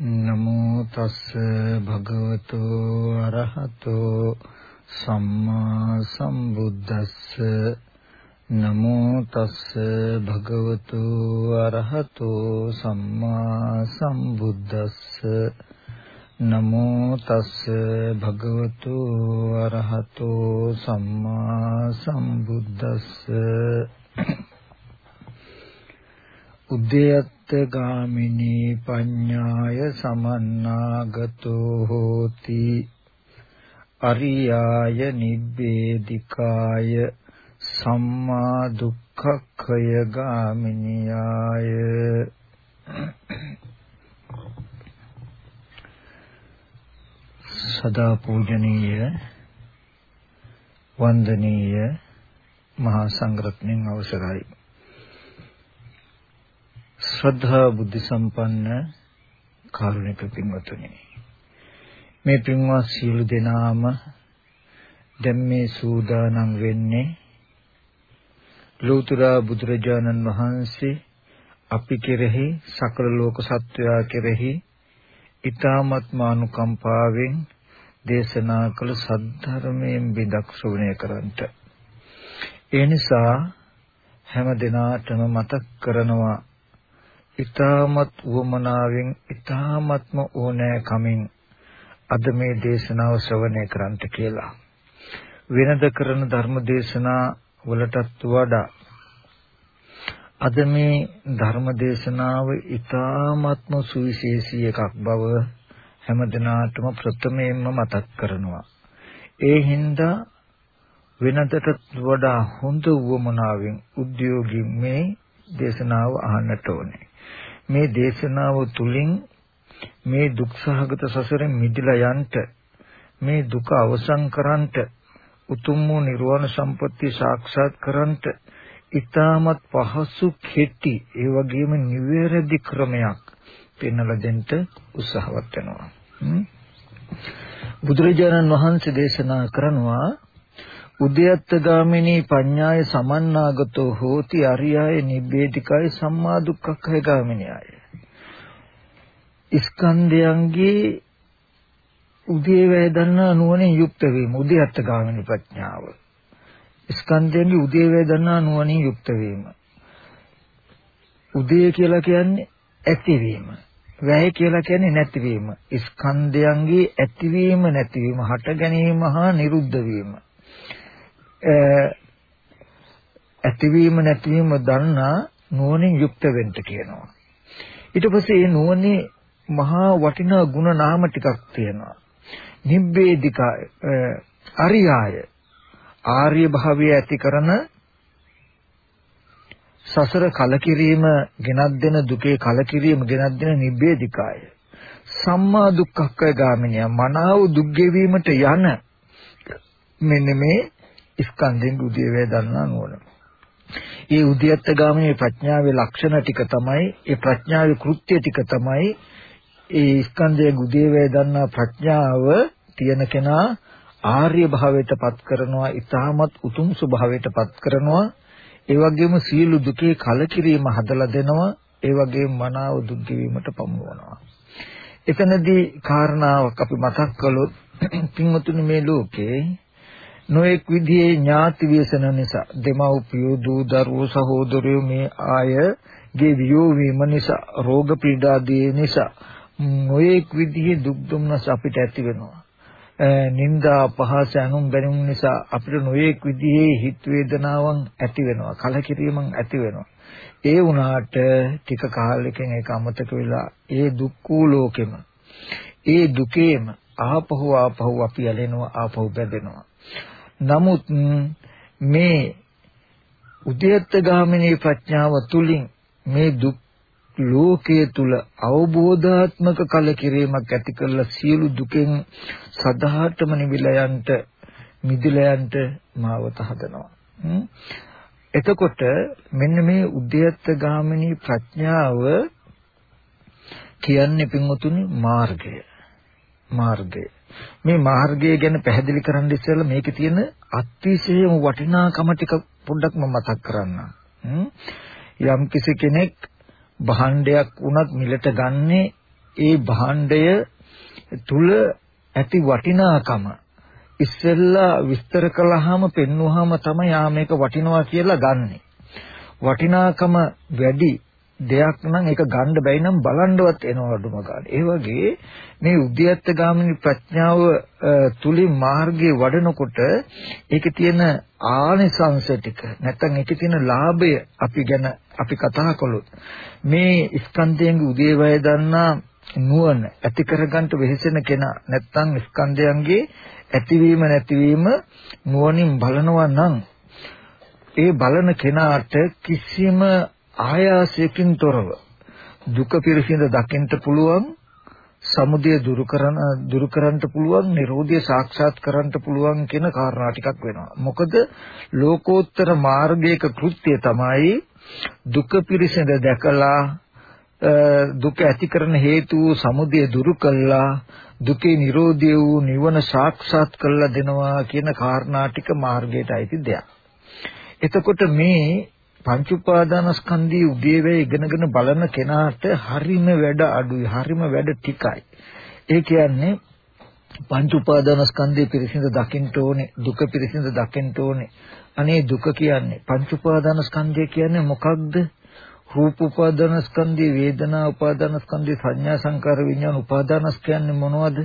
නමෝ තස්ස භගවතු අරහතෝ සම්මා සම්බුද්දස්ස. නමෝ තස්ස භගවතු අරහතෝ සම්මා සම්බුද්දස්ස. නමෝ තස්ස භගවතු අරහතෝ සම්මා සම්බුද්දස්ස. උද්‍යත්ත ගාමිනී පඤ්ඤාය සමන්නාගතෝ හෝති. අරියාය නිබ්බේධිකාය සම්මා දුක්ඛක්ඛය ගාමිනියාය. සදා පූජනීය වන්දනීය මහා සංඝරත්නයන් අවසරයි. ශ්‍රද්ධා බුද්ධ සම්පන්න කාරුණික පින්වතුනි මේ පින්වත් සියලු දෙනාම දැන් මේ සූදානම් වෙන්නේ ලෝතර බුදුරජාණන් වහන්සේ අපි කෙරෙහි සකල ලෝක සත්වයා කෙරෙහි ඊ타මත්ම අනුකම්පාවෙන් දේශනා කළ සද්ධර්මයෙන් බිදක් ශ්‍රවණය කරන්ට ඒ නිසා හැම දිනාටම මතක් කරනවා ඊ타මත් වමනාවෙන් ඊ타මත්ම ඕනෑ කමින් අද මේ දේශනාව ශ්‍රවණය කරන්ට කියලා. වෙනද කරන ධර්ම දේශනා වලටත් වඩා අද මේ ධර්ම දේශනාව ඊ타මත්ම සුවිශේෂී එකක් බව හැමදිනාටම ප්‍රථමයෙන්ම මතක් කරනවා. ඒ හින්දා වෙනදට වඩා හොඳ වුවමනාවෙන් උද්‍යෝගී මේ දේශනාව අහන්නට ඕනේ. මේ දේශනාව තුලින් මේ දුක්සහගත සසරෙන් මිදලා යන්න මේ දුක අවසන් කරන්නට උතුම් වූ නිර්වාණ සම්පත්තිය සාක්ෂාත් කරන්ට ඊටමත් පහසු කෙටි ඒ වගේම නිවැරදි ක්‍රමයක් පෙන්වලා දෙන්න උත්සාහවත් වෙනවා. බුදුරජාණන් වහන්සේ දේශනා කරනවා උද්‍යත්ත ගාමිනී පඤ්ඤාය සමන්නාගතෝ හෝති අරියාය නිබ්බේධිකාය සම්මා දුක්ඛය ගාමිනියය. ස්කන්ධයන්ගේ උදේ වේදනා නුවණින් යුක්ත වීම උද්‍යත්ත ගාමිනී ප්‍රඥාව. ස්කන්ධයන්ගේ උදේ වේදනා නුවණින් යුක්ත වීම. උදේ කියලා කියන්නේ ඇතිවීම. වැය කියලා කියන්නේ නැතිවීම. ස්කන්ධයන්ගේ ඇතිවීම නැතිවීම හට ගැනීම හා නිරුද්ධ වීම. ඇතිවීම නැතිවීම දන්නා නුවණින් යුක්ත වෙන්න කියනවා. ඊට පස්සේ මේ නුවණේ මහා වටිනා ಗುಣ නාම ටිකක් තියෙනවා. නිබ්බේධික අරියාය ආර්ය භාවය ඇති කරන සසර කලකිරීම ගෙනත් දෙන දුකේ කලකිරීම ගෙනත් දෙන නිබ්බේධිකාය සම්මා දුක්ඛක්ඛය ගාමිනිය මනාව දුක් ගෙවීමට යන මෙන්න මේ ස්කන්ධෙන් උදේ වේ දන්නා නෝන. ඒ උද්‍යත්ත ගාමිනී ප්‍රඥාවේ ලක්ෂණ ටික තමයි ඒ ප්‍රඥාවේ කෘත්‍ය ටික තමයි ඒ ස්කන්ධයේ උදේ වේ දන්නා ප්‍රඥාව තියෙන කෙනා ආර්ය භාවයට පත් කරනවා ඊටමත් උතුම් ස්වභාවයට පත් කරනවා. ඒ වගේම සියලු දුකේ කලකිරීම හදලා දෙනවා. ඒ වගේම මනාව දුක් ගෙවීමට පමුණවනවා එතනදී කාරණාවක් අපි මතක් කළොත් පින්වතුනි මේ ලෝකේ නොඑක් විදිහේ ඥාති ව්‍යසන නිසා දෙමව්පියෝ දූ දරුවෝ සහෝදරයෝ මේ ආයගේ වියෝ වීම නිසා රෝග පීඩාදී නිසා නොඑක් විදිහේ දුක් දුම්නස් අපිට ඇති වෙනවා. නිന്ദා පහස අනුන් බැනුම් නිසා අපිට නොඑක් විදිහේ හිත වේදනාවන් ඇති වෙනවා. කලකිරීමක් ඇති වෙනවා. ඒ වුණාට ටික කාලෙකින් ඒක අමතක වෙලා ඒ දුක් වූ ලෝකෙම ඒ දුකේම ආපහු ආපහු අපි ඇලෙනවා ආපහු බැඳෙනවා. නමුත් මේ උද්‍යත්ත ගාමිනී ප්‍රඥාව තුලින් මේ දුක් ලෝකයේ තුල අවබෝධාත්මක කලකිරීමක් ඇති කරලා සියලු දුකෙන් සදාටම නිවිලා යන්ට මිදලා යන්ට මාවත හදනවා. එතකොට මෙන්න මේ උද්‍යත්ත ගාමිනී ප්‍රඥාව කියන්නේ පින්වතුනි මාර්ගය. මාර්ගය. මේ මාර්ගය ගැන පැහැදිලි කරන්න ඉස්සෙල්ලා මේකේ තියෙන අතිශයම වටිනාකම ටික පොඩ්ඩක් මම මතක් කරන්නම්. යම් කිසි කෙනෙක් භාණ්ඩයක් වුණත් මිලට ගන්නේ ඒ භාණ්ඩය තුල ඇති වටිනාකම ඉස්සෙල්ලා විස්තර කළාම පෙන්වුවාම තමයි ආ මේක වටිනවා කියලා ගන්නෙ. වටිනාකම වැඩි දෙයක් නම් ඒක ගන්න බැයි නම් බලන්නවත් එනවා අඩුම ගන්න. ඒ වගේ මේ උද්‍යත්ත ගාමිනී ප්‍රඥාව තුලින් මාර්ගයේ වඩනකොට ඒකේ තියෙන ආනිසංස ටික නැත්නම් ඒකේ තියෙන ලාභය අපි ගැන අපි කතා කළොත් මේ ස්කන්ධයන්ගේ උදේවය දන්නා නුවණ ඇති කරගන්න වෙහෙසෙන කෙනා නැත්නම් ස්කන්ධයන්ගේ ඇතිවීම නැතිවීම නුවණින් බලනවා නම් ඒ බලන කෙනාට කිසිම ආයාසයකින් තොරව දුක පිරසින්ද දකින්න පුළුවන් සමුදය දුරු කරන දුරු කරන්න පුළුවන් නිරෝධය සාක්ෂාත් කරන්න පුළුවන් කියන කාරණා ටිකක් වෙනවා. මොකද ලෝකෝත්තර මාර්ගයක කෘත්‍යය තමයි දුක පිරසින්ද දැකලා දුක ඇති කරන හේතු සමුදය දුරු කළා දුකේ නිරෝධය වූ නිවන සාක්ෂාත් කරලා දෙනවා කියන කාරණා ටික මාර්ගයට අයිති දෙයක්. එතකොට මේ පංච උපාදානස්කන්ධයේ උදේවැය ඉගෙනගෙන බලන කෙනාට හරිම වැඩ අඩුයි හරිම වැඩ ටිකයි. ඒ කියන්නේ පංච උපාදානස්කන්ධයේ පිරිසිඳ දකින්න ඕනේ දුක පිරිසිඳ දකින්න ඕනේ. අනේ දුක කියන්නේ පංච උපාදානස්කන්ධය කියන්නේ මොකක්ද? රූප උපාදානස්කන්ධය වේදනා උපාදානස්කන්ධය සංඥා සංකාර විඥාන උපාදානස්කන්ධය මොනවද?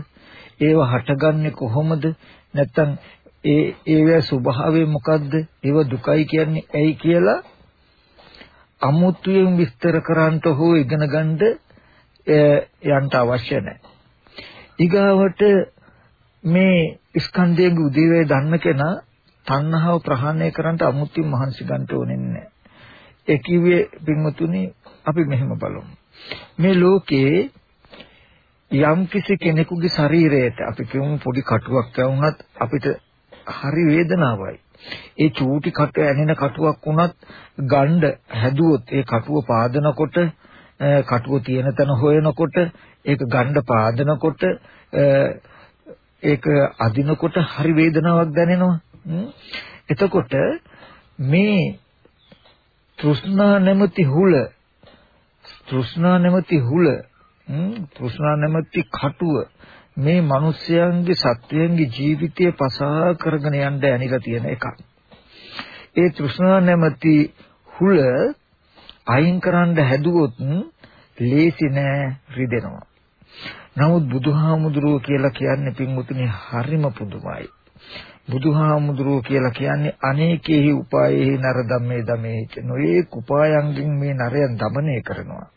ඒව හටගන්නේ කොහොමද? නැත්තම් ඒ ඒවැ ස්වභාවය මොකද්ද ඒව දුකයි කියන්නේ ඇයි කියලා අමුතුවෙන් විස්තර කරන්නට හෝ ඉගෙන ගන්න යන්න අවශ්‍ය නැහැ. ඊගාවට මේ ස්කන්ධයේ උදේවේ දන්න කෙනා තණ්හාව ප්‍රහාණය කරන්න අමුතුවෙන් මහන්සි ගන්න ඕනේ නැහැ. ඒ කිව්වේ පින්වතුනි අපි මෙහෙම බලමු. මේ ලෝකේ යම් කිසි කෙනෙකුගේ ශරීරයට අපි කියමු පොඩි කටුවක් වුණත් අපිට හරි වේදනාවයි. ඒ චූටි කට ඇනෙන කටුවක් වුණත් ගණ්ඩ හැදුවොත් ඒ කටුව පාදනකොට කටුව තියෙන තැන හොයනකොට ඒක ගණ්ඩ පාදනකොට ඒක අදිනකොට හරි වේදනාවක් දැනෙනවා. එතකොට මේ තෘෂ්ණා නැමැති හුල තෘෂ්ණා නැමැති හුල තෘෂ්ණා නැමැති කටුව මේ මිනිස්යන්ගේ සත්වයන්ගේ ජීවිතය පසහා කරගෙන යන්න ඇනිලා තියෙන එකක්. ඒ තෘෂ්ණා නැමැති හුල අයින් කරන්න හැදුවොත් ලේසි නෑ රිදෙනවා. නමුත් බුදුහාමුදුරුවෝ කියලා කියන්නේ පින්වුතුනි හරිම පුදුමයි. බුදුහාමුදුරුවෝ කියලා කියන්නේ අනේකේහි උපායේහි නර ධම්මේ ධමේ නොයේක උපායන්ගෙන් මේ නරයන් দমনය කරනවා.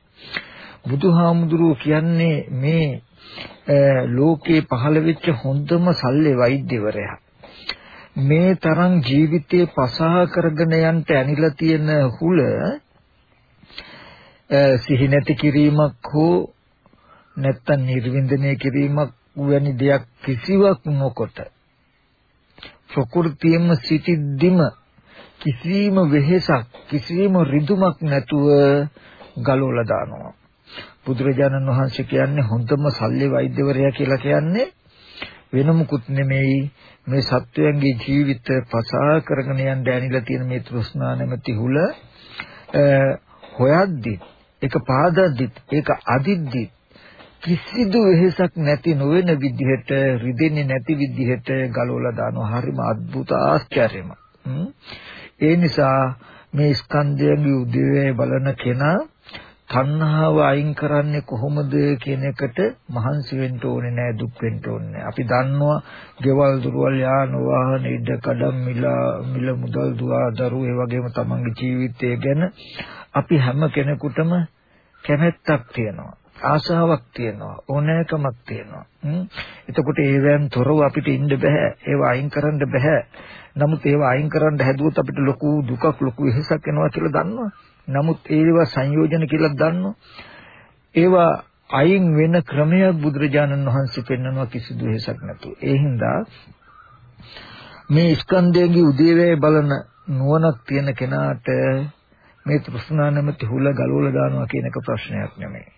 බුදුහාමුදුරුවෝ කියන්නේ මේ ලෝකේ පහළ වෙච්ච හොඳම සල්ලේ වෛද්‍යවරයා. මේ තරම් ජීවිතේ පසහා කරගෙන යන්න ඇනිලා තියෙන හුල සිහි නැති කිරීමක් හෝ නැත්තම් නිර්වින්දනය කිරීමක් වැනි දෙයක් කිසිවක් නොකොට ප්‍රകൃතියෙම සිටිද්දිම කිසිම වෙහෙසක් කිසිම රිදුමක් නැතුව ගලවලා දානවා බුදුරජාණන් වහන්සේ කියන්නේ හොඳම සල්ලි වෛද්‍යවරයා කියලා කියන්නේ වෙන මුකුත් නෙමෙයි. මේ සත්වයන්ගේ ජීවිත පසා කරගෙන යන්න දැනිලා තියෙන මේ තෘෂ්ණා නැමැති හුල හොයද්දි ඒක පාදද්දි ඒක අදිද්දි කිසිදු වෙහසක් නැති නොවන විදිහට රිදෙන්නේ නැති විදිහට ගලවලා දානවා. හරිම අద్భుත ආශ්චර්යම ඒ නිසා මේ ස්කන්ධයන්ගේ උදේවැය බලන කෙනා තණ්හාව අයින් කරන්නේ කොහොමද කියන එකට මහන්සි වෙන්න ඕනේ නෑ දුක් වෙන්න ඕනේ අපි දන්නවා ගෙවල් දුරවල් යාන වාහන ඉඩ කඩම් මිල මිල මුදල් දුවා දරු ඒ වගේම තමන්ගේ ජීවිතය ගැන අපි හැම කෙනෙකුටම කැමැත්තක් තියෙනවා ආශාවක් තියෙනවා ඕනෑකමක් තියෙනවා. එතකොට ඒවෙන් තොරව අපිට ඉන්න බෑ ඒව අයින් කරන්න බෑ. නමුත් ඒව අයින් කරන්න හැදුවොත් අපිට ලොකු දුකක් ලොකු වෙහසක් එනවා කියලා දන්නවා. නමුත් ඒවා සංයෝජන කියලා දන්නවා. ඒවා අයින් වෙන ක්‍රමයක් බුදුරජාණන් වහන්සේ පෙන්වනවා කිසිදු වෙහසක් නැතුව. ඒ හින්දා මේ ස්කන්ධයේ උදේවේ බලන නුවණක් තියෙන කෙනාට මේ තෘෂ්ණා නැමැති හුල ගලවලා දානවා කියන එක ප්‍රශ්නයක් නෙමෙයි.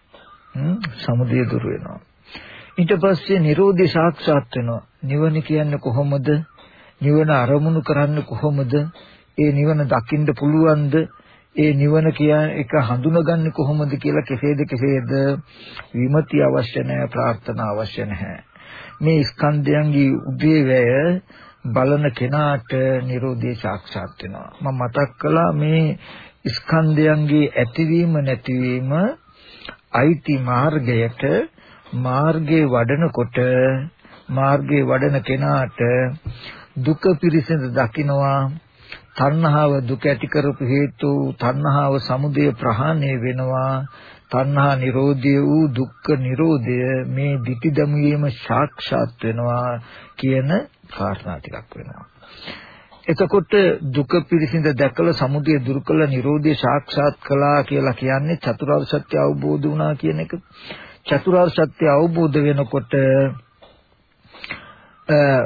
සමුදය දුර වෙනවා. ඊට පස්සේ Nirodhi සාක්ෂාත් වෙනවා. නිවන කියන්නේ කොහොමද? නිවන අරමුණු කරන්නේ කොහොමද? ඒ නිවන දකින්න පුළුවන්ද? ඒ නිවන කියන එක හඳුනගන්නේ කොහොමද කියලා කෙසේද කෙසේද විමති අවශ්‍ය නැහැ ප්‍රාර්ථනා අවශ්‍ය නැහැ. මේ ස්කන්ධයන්ගේ උදේවැය බලන කෙනාට Nirodhe සාක්ෂාත් වෙනවා. මම මතක් කළා මේ ස්කන්ධයන්ගේ ඇතිවීම නැතිවීම අයිති මාර්ගයට මාර්ගයේ වඩනකොට මාර්ගයේ වඩන කෙනාට දුක පිරිසිඳ දකින්නවා තණ්හාව දුක ඇති කරපු හේතු තණ්හාව සමුදය ප්‍රහාණය වෙනවා. තණ්හා නිරෝධය වූ දුක්ඛ නිරෝධය මේ ditthi දමුවීම සාක්ෂාත් වෙනවා කියන කාරණා ටිකක් වෙනවා. එතකොට දුක පිරිසිඳ දැකලා සමුදය දුරු කළ නිරෝධය සාක්ෂාත් කළා කියලා කියන්නේ චතුරාර්ය සත්‍ය අවබෝධ වුණා කියන එක. චතුරාර්ය සත්‍ය අවබෝධ වෙනකොට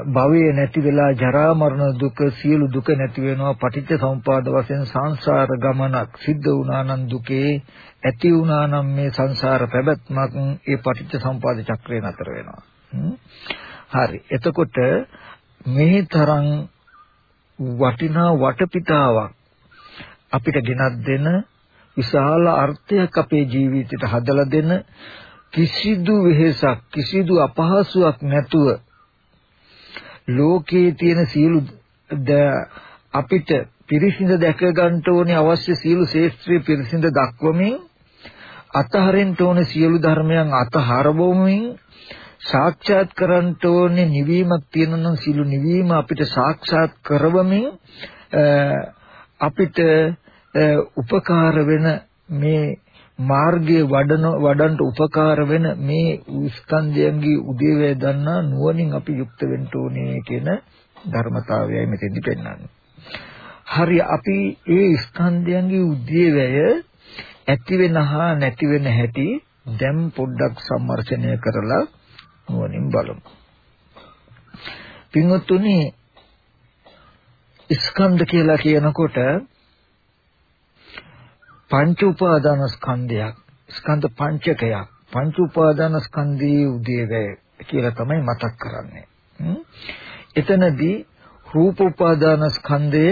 භවයේ නැති වෙලා ජරා මරණ දුක සියලු දුක නැති වෙනවා. පටිච්ච සමුපාද වශයෙන් සංසාර ගමනක් සිද්ධ වුණා නම් දුකේ ඇති වුණා නම් මේ සංසාර පැවැත්මක් ඒ පටිච්ච සමුපාද චක්‍රය නතර වෙනවා. හරි. එතකොට මේ තරම් වටිනා වටපිටාවක් අපිට ගෙනත් දෙන විශාල අර්ථයක් අපේ ජීවිතයට හදලා දෙන කිසිදු වෙහෙසක් කිසිදු අපහසුයක් නැතුව ලෝකයේ තියෙන සියලු අපිට පිරිසිඳ දැක ගන්න ඕනේ අවශ්‍ය සියලු ශේත්‍රයේ පිරිසිඳ දක්වමින් අතහරින්න ඕනේ සියලු ධර්මයන් අතහරවමින් සාක්ෂාත් කරන්න ඕනේ නිවීමක් තියෙනවා සියලු නිවීම අපිට සාක්ෂාත් කරවමින් අපිට උපකාර වෙන මේ මාර්ගයේ වඩන වඩන්ට උපකාර වෙන මේ ස්කන්ධයන්ගේ උදේවැය දන්නා නුවණින් අපි යුක්ත වෙන්න ඕනේ කියන ධර්මතාවයයි මෙතෙන්දි පෙන්වන්නේ. හරි අපි ඒ ස්කන්ධයන්ගේ උදේවැය ඇති වෙන හා නැති වෙන හැටි දැන් පොඩ්ඩක් සම්මර්ෂණය කරලා නුවණින් බලමු. පින්වත්තුනි ස්කන්ධ කියලා කියනකොට පංච උපාදාන ස්කන්ධයක් ස්කන්ධ පංචකයක් පංච උපාදාන ස්කන්ධයේ උදේවැය කියලා තමයි මතක් කරන්නේ. එතනදී රූප උපාදාන ස්කන්ධය,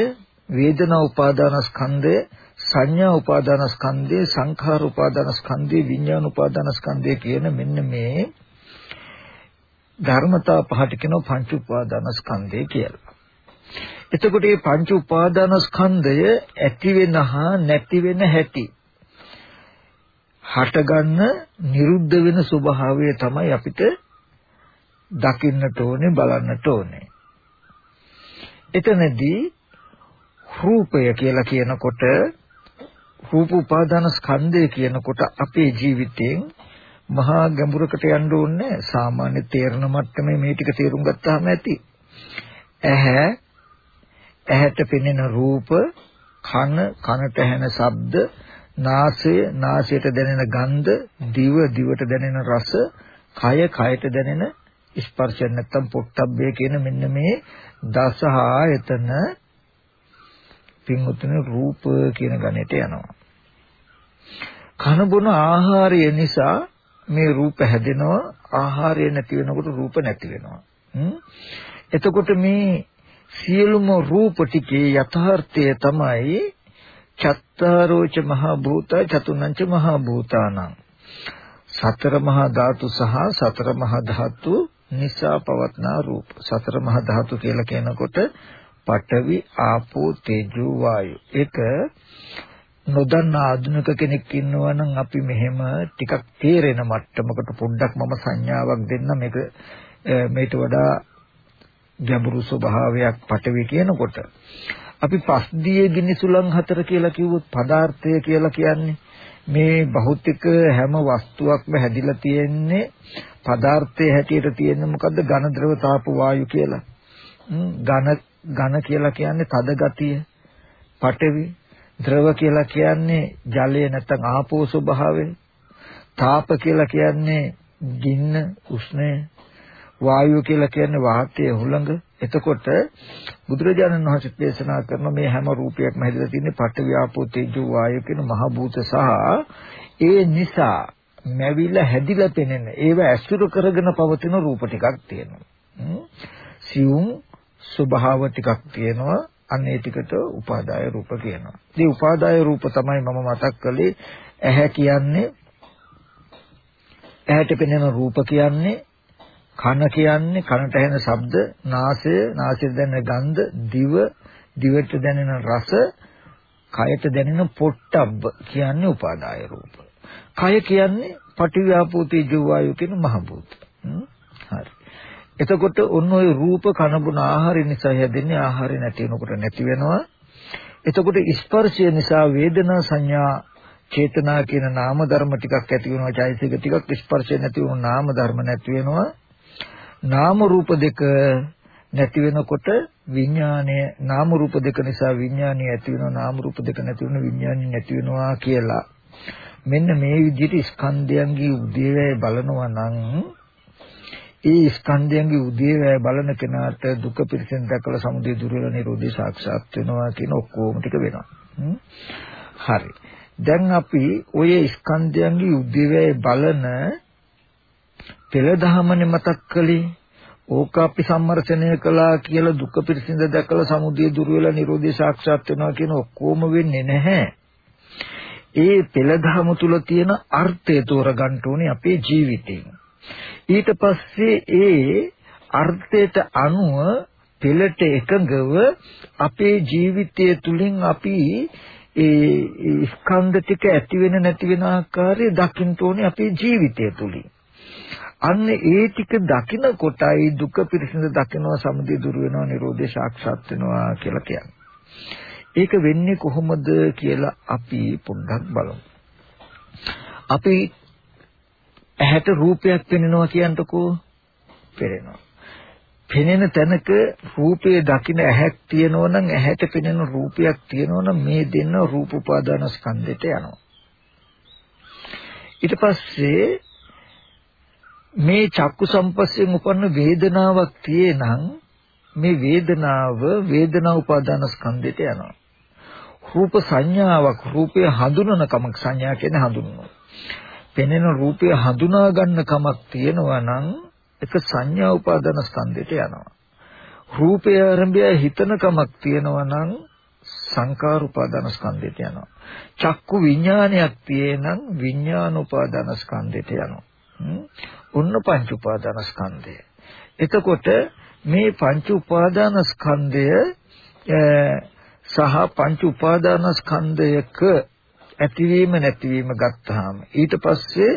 වේදනා උපාදාන ස්කන්ධය, සංඥා උපාදාන ස්කන්ධය, සංඛාර උපාදාන ස්කන්ධය, විඥාන උපාදාන ස්කන්ධය කියන මෙන්න මේ ධර්මතා පහට කියනවා පංච උපාදාන ස්කන්ධය කියලා. එතකොට මේ පංච උපාදාන ස්කන්ධය ඇති වෙන හා නැති වෙන හැටි හටගන්න නිරුද්ධ වෙන ස්වභාවය තමයි අපිට දකින්නට ඕනේ බලන්නට ඕනේ. එතනදී රූපය කියලා කියනකොට රූප උපාදාන ස්කන්ධය කියනකොට අපේ ජීවිතයෙන් මහා ගැඹුරකට යන්න ඕනේ සාමාන්‍ය තේරණ මට්ටමේ මේ ටික තේරුම් ගත්තාම ඇති. ඇහැ ඇහැට පෙනෙන රූප, කන, කනට ඇහෙන ශබ්ද, නාසය, නාසයට දැනෙන ගන්ධ, දිව, දිවට දැනෙන රස, කය, කයට දැනෙන ස්පර්ශය නැත්තම් පොට්ටබ්බය කියන මෙන්න මේ දස ආයතන පින්වතුනි රූප කියන ගණයට යනවා. කන බොන ආහාරය නිසා මේ රූප හැදෙනවා ආහාරය නැති වෙනකොට රූප නැති වෙනවා. එතකොට මේ සියලුම රූප ටිකේ යථාර්ථය තමයි චත්තාරෝච මහා භූත චතුනංච මහා භූතානං. සතර මහා ධාතු සහ සතර මහා ධාතු නිසා පවත්නා රූප. සතර මහා ධාතු කියලා කියනකොට පඨවි ආපෝ තේජෝ වායු. ඒක නොදන්න ආධුනික කෙනෙක් ඉන්නවා නම් අපි මෙහෙම ටිකක් තේරෙන මට්ටමකට පොඩ්ඩක් මම සංඥාවක් දෙන්න. මේක මේට වඩා ගැඹුරු ස්වභාවයක් පටවි කියනකොට අපි පස්දියේ ගිනිසුලන් හතර කියලා කිව්වොත් පදාර්ථය කියලා කියන්නේ මේ භෞතික හැම වස්තුවක්ම හැදිලා තියෙන්නේ පදාර්ථයේ හැටියට තියෙන්නේ මොකද්ද ඝන ද්‍රව තාප වායු කියලා. ඝන ඝන කියලා කියන්නේ තද ගතිය. පඨවි ද්‍රව කියලා කියන්නේ ජලය නැත්නම් ආපෝ ස්වභාවය. තාප කියලා කියන්නේ ගින්න උෂ්ණය වායුව කියලා කියන්නේ වාතයේ හුළඟ. එතකොට බුදුරජාණන් වහන්සේ දේශනා කරන මේ හැම රූපයක්ම හැදලා තියෙන්නේ පඨවි ආපෝ තේජෝ වායු කියන මහ භූත සහ ඒ නිසා මැවිලා හැදිලා පෙනෙන ඒව ඇසුරු කරගෙන පවතින රූප ටිකක් තියෙනවා. සියුම් ස්වභාව ටිකක් තියෙනවා අන්න ඒ ටිකට උපාදාය රූප කියනවා. ඉතින් උපාදාය රූප තමයි මම මතක් කළේ ඇහැ කියන්නේ ඇහැට පෙනෙන රූප කියන්නේ කන කියන්නේ කනට ඇහෙන ශබ්ද, නාසය, නාසයට දැනෙන ගන්ධ, දිව, දිවට දැනෙන රස, කයට දැනෙන පොට්ටබ්බ කියන්නේ උපාදාය රූප. කය කියන්නේ පටිව්‍යාපෝ තේජෝ වායු කියන මහ භූත. හරි. එතකොට ඔන්න ඔය රූප කනබුන ආහාරය නිසා හැදෙන්නේ ආහාරය නැති වෙනකොට නැති වෙනවා. එතකොට ස්පර්ශය නිසා වේදනා සංඥා චේතනා කියන නාම ධර්ම ටිකක් ඇති වෙනවා චෛතසික ටිකක් ස්පර්ශය නැති වුණු නාම ධර්ම නැති වෙනවා නාම රූප දෙක නැති වෙනකොට විඥානය නාම රූප දෙක නිසා විඥානය ඇති වෙනවා නාම රූප දෙක නැති වෙන විඥානය නැති වෙනවා කියලා මෙන්න මේ විදිහට ස්කන්ධයන්ගේ උදේවැය බලනවා නම් ඒ ස්කන්ධයන්ගේ උදේවැය බලන කෙනාට දුක පිරිසෙන් දැකලා සමුදය දුර වෙලා නිරෝධය සාක්ෂාත් වෙනවා කියන ඔක්කොම ටික වෙනවා. හරි. දැන් අපි ඔය ස්කන්ධයන්ගේ උදේවැය බලන පෙළ දහමනේ මතක් කළේ. ඕක අපි සම්මර්ෂණය කළා කියලා දුක පිරිසිඳ දැකලා සමුදය දුර වෙලා නිරෝධය සාක්ෂාත් වෙනවා කියන ඔක්කොම වෙන්නේ නැහැ. ඒ පෙළ දහම තුල තියෙන අර්ථය තෝරගන්න ඕනේ අපේ ජීවිතේ. ඊට පස්සේ ඒ අර්ථයට අනුව පෙළට එකඟව අපේ ජීවිතය තුලින් අපි ඒ ස්කන්ධ ටික ඇති වෙන නැති වෙන ආකාරය දකින්න ඕනේ අපේ ජීවිතය තුලින්. අන්න ඒ ටික දකින කොටයි දුක පිරිසිදු දකිනවා සමුදය දුර වෙනවා නිරෝධය සාක්ෂාත් වෙනවා කියලා කියන්නේ. ඒක වෙන්නේ කොහොමද කියලා අපි පොඩ්ඩක් බලමු. අපි ඇහැට රූපයක් පෙනෙනවා කියන්ටකෝ පෙනෙනවා. පෙනෙන තැනක රූපයේ දකින්න ඇහැක් තියෙනවා නම් ඇහැට පෙනෙන රූපයක් තියෙනවා නම් මේ දෙන්න රූප උපාදාන ස්කන්ධයට යනවා. ඊට පස්සේ මේ චක්කු සම්පස්යෙන් උපන්න වේදනාවක් තියෙනං මේ වේදනාව වේදනා උපාදාන ස්කන්ධයට යනවා. රූප සංඥාවක් රූපය හඳුනන කමක් සංඥා කියන්නේ හඳුනනවා. පෙනෙන රූපය හඳුනා ගන්න කමක් තියෙනවා නම් ඒක සංඥා උපාදාන ස්කන්ධයට යනවා. රූපය ආරම්භය හිතන කමක් තියෙනවා නම් සංකාර උපාදාන ස්කන්ධයට යනවා. චක්කු විඥානයක් තියෙනම් විඥාන උපාදාන ස්කන්ධයට යනවා. ඔන්න පංච උපාදාන ස්කන්ධය. එතකොට මේ පංච උපාදාන ස්කන්ධය සහ පංච උපාදාන ස්කන්ධයක ඇතිවීම නැතිවීම ගත්තාම ඊට පස්සේ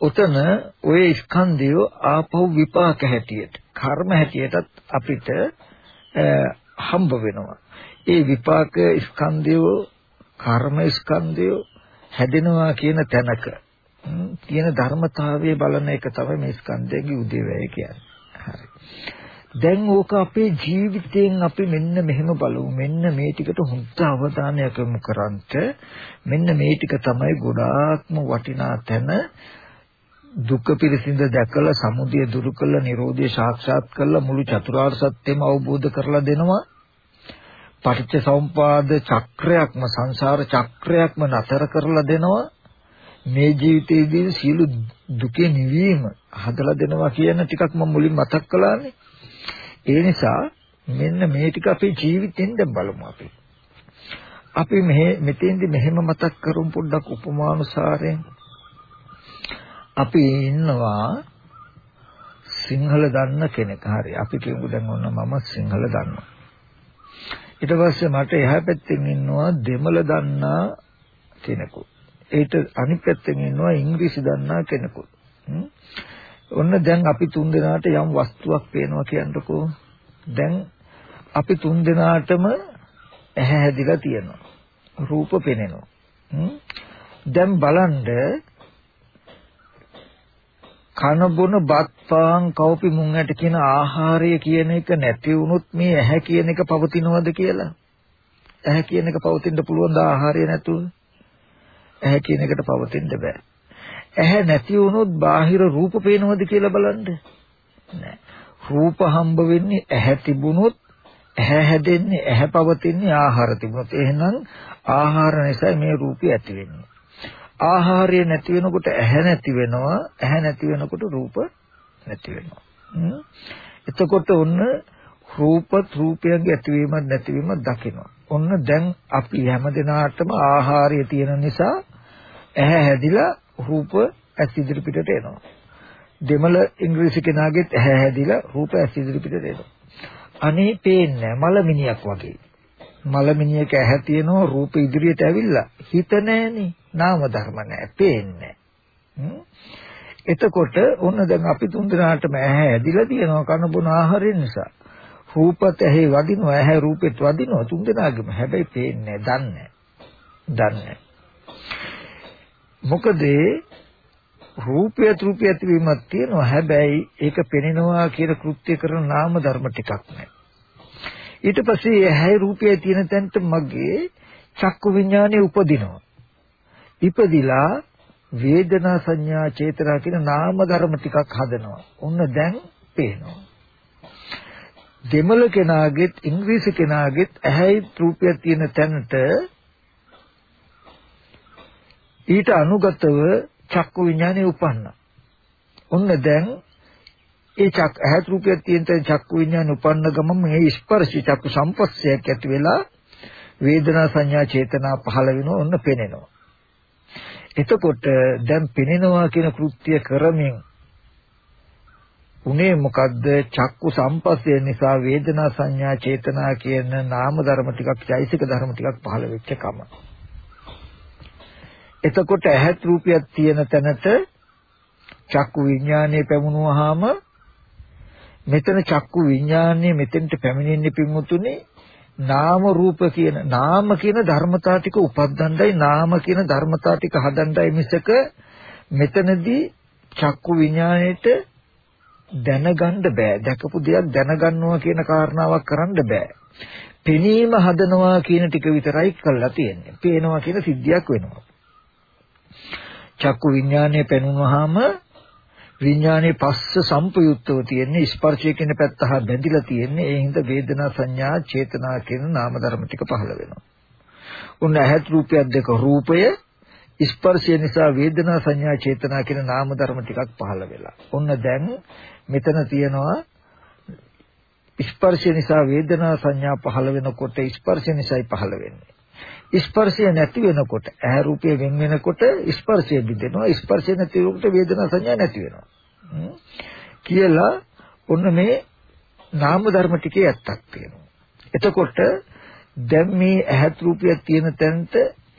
උතන ওই ස්කන්ධය ආපහු විපාක හැටියට කර්ම හැටියටත් අපිට හම්බ වෙනවා. ඒ විපාක ස්කන්ධය කර්ම ස්කන්ධය හැදෙනවා කියන තැනක තියෙන ධර්මතාවයේ බලන එක තමයි මේ ස්කන්ධයේ උදේවැය කියන්නේ. හරි. දැන් ඕක අපේ ජීවිතයෙන් අපි මෙන්න මෙහෙම බලමු. මෙන්න මේ ටිකට හොඳ අවධානයක් යොමු කරන්ට මෙන්න මේ ටික තමයි ගොඩාක්ම වටිනා තැන දුක පිරසින්ද දැකලා සමුදය දුරු කළ නිරෝධය සාක්ෂාත් කළා මුළු චතුරාර්ය සත්‍යම අවබෝධ කරලා දෙනවා. පටිච්ච සමුපාද චක්‍රයක්ම සංසාර චක්‍රයක්ම නතර කරලා දෙනවා. මේ ජීවිතයේදී සියලු දුකේ නිවීම හදලා දෙනවා කියන ටිකක් මම මුලින් මතක් කළානේ. ඒ නිසා මෙන්න මේ ටික අපේ ජීවිතෙන් දැන් බලමු අපි. අපි මෙහෙ මෙතෙන්දි මෙහෙම මතක් කරමු පොඩ්ඩක් උපමානුසාරයෙන්. අපි ඉන්නවා සිංහල දන්න කෙනෙක්. හරි. අපි කියමු දැන් ඔන්න මම සිංහල දන්නවා. ඊට පස්සේ මට එහා පැත්තෙන් ඉන්නවා දෙමළ දන්නා කෙනෙකු. ඊට අනිත් පැත්තෙන් ඉන්නවා ඉංග්‍රීසි දන්නා කෙනෙකු. ඔන්න දැන් අපි තුන් දෙනාට යම් වස්තුවක් පේනවා කියන්නකෝ. දැන් අපි තුන් දෙනාටම ඇහැ හැදිලා තියෙනවා. රූප පෙනෙනවා. දැන් බලන්න කන බොන බත් පාන් කව්පි මුං ඇට කියන ආහාරය කියන එක නැති වුණොත් මේ ඇහැ කියන එක පවතිනවද කියලා? ඇහැ කියන එක පවතින්න පුළුවන් ද ආහාරය නැතුව? ඇහැ කියන එකට පවතින්න බෑ. ඇහැ නැති වුණොත් බාහිර රූප පේනවද කියලා බලන්න. නෑ. රූප හම්බ වෙන්නේ ඇහැ තිබුණොත් ඇහැ හැදෙන්නේ ඇහැ පවතින්නේ ආහාර තිබුණොත්. එහෙනම් ආහාර නිසා මේ රූපය ඇති වෙන්නේ. ආහාරය නැති වෙනකොට ඇහැ නැති වෙනවා. ඇහැ නැති වෙනකොට රූප නැති වෙනවා. එතකොට ඔන්න රූප රූපයන්ගේ ඇතිවීමත් නැතිවීමත් දකිනවා. ඔන්න දැන් අපි හැමදෙනාටම ආහාරය තියෙන නිසා ඇහැ හැදිලා රූප ඇස් ඉදිරි පිටට එනවා. දෙමළ ඉංග්‍රීසි කෙනාගෙත් ඇහැ හැදිලා රූප ඇස් ඉදිරි පිටට එනවා. අනේ පේන්නේ මලමිනියක් වගේ. මලමිනියක ඇහැ තියෙනවා රූප ඉදිරියට ඇවිල්ලා හිත නැහෙනේ. නාම ධර්ම නැහැ. පේන්නේ එතකොට ඔන්න දැන් අපි තුන්දෙනාටම ඇහැ ඇදිලා තියෙනවා කන බොන ආහාරය නිසා. රූපත් ඇහි වදිනවා ඇහැ රූපෙත් වදිනවා තුන්දෙනාගේම හැබැයි පේන්නේ දන්නේ දන්නේ මොකද රූපය රූපය ඇතිවීමක් තියෙනවා. හැබැයි ඒක පෙනෙනවා කියන කෘත්‍ය කරන නාම ධර්ම ටිකක් නැහැ ඊට පස්සේ ඇහැ රූපය තියෙන තැනට මගේ චක්කු විඥානය උපදිනවා. ඉපදිලා වේදනා සංඥා චේතනා කියන නාම ධර්ම ටිකක් හදනවා. ඔන්න දැන් පේනවා. දෙමළ කෙනාගෙත් ඉංග්‍රීසි කෙනාගෙත් ඇහැයි රූපය තියෙන තැනට ඊට අනුගතව චක්කු විඥානය උපන්නා. ඔන්න දැන් ඒ චක් ඇහත් රූපය තියෙන තැන චක්කු විඥානය උපන්න ගමන් මේ ස්පර්ශ චක්කු සම්පස්සයක් ඇති වෙලා වේදනා සංඥා චේතනා පහළ වෙනවා ඔන්න පෙනෙනවා. එතකොට දැන් පෙනෙනවා කියන කෘත්‍ය කරමින් උනේ මොකද්ද චක්කු සම්පස්සේ නිසා වේදනා සංඥා චේතනා කියන නාම ධර්ම ටිකක් චෛසික ධර්ම ටිකක් පහළ වෙච්ච කම. එතකොට ඇහත් රූපයක් තියෙන තැනට චක්කු විඥානය පැමුණුවාම මෙතන චක්කු විඥානය මෙතෙන්ට පැමිණෙන්නේ පින්වතුනි නාම රූප කියන නාම කියන ධර්මතා ටික උපද්දණ්ඩයි නාම කියන ධර්මතා ටික හදණ්ඩයි මිසක මෙතනදී චක්කු විඥාණයට දැනගන්න බෑ. දැකපු දෙයක් දැනගන්නවා කියන කාරණාවක් කරන්න බෑ. පෙනීම හදනවා කියන ටික විතරයි කරලා තියෙන්නේ. පේනවා කියන සිද්ධියක් වෙනවා. චක්කු විඥානය පෙනුනහම විඥානයේ පස්ස සම්පයුක්තව තියෙන්නේ ස්පර්ශය කියන පැත්ත හා බැඳිලා තියෙන්නේ ඒ හින්දා වේදනා සංඥා චේතනා කියන නාම ධර්ම ටික පහළ වෙනවා. උන්න ඇහත් රූපයක් දෙක රූපය ස්පර්ශය නිසා වේදනා සංඥා චේතනා කියන නාම ධර්ම ටිකක් පහළ වෙලා. ඔන්න දැන් මෙතන තියෙනවා ස්පර්ශය නිසා වේදනා සංඥා පහළ වෙනකොට ස්පර්ශය නිසායි පහළ වෙන්නේ. ස්පර්ශය නැති වෙනකොට ඇහැ රූපය වෙන වෙනකොට ස්පර්ශය බිඳෙනවා. ස්පර්ශය නැති වෙනකොට වේදනා සංඥා නැති වෙනවා. කියලා ඔන්න මේ නාම ධර්ම ටිකේ ඇත්තක් තියෙනවා. එතකොට දැන් මේ ඇහත් රූපයක් තියෙන තැනට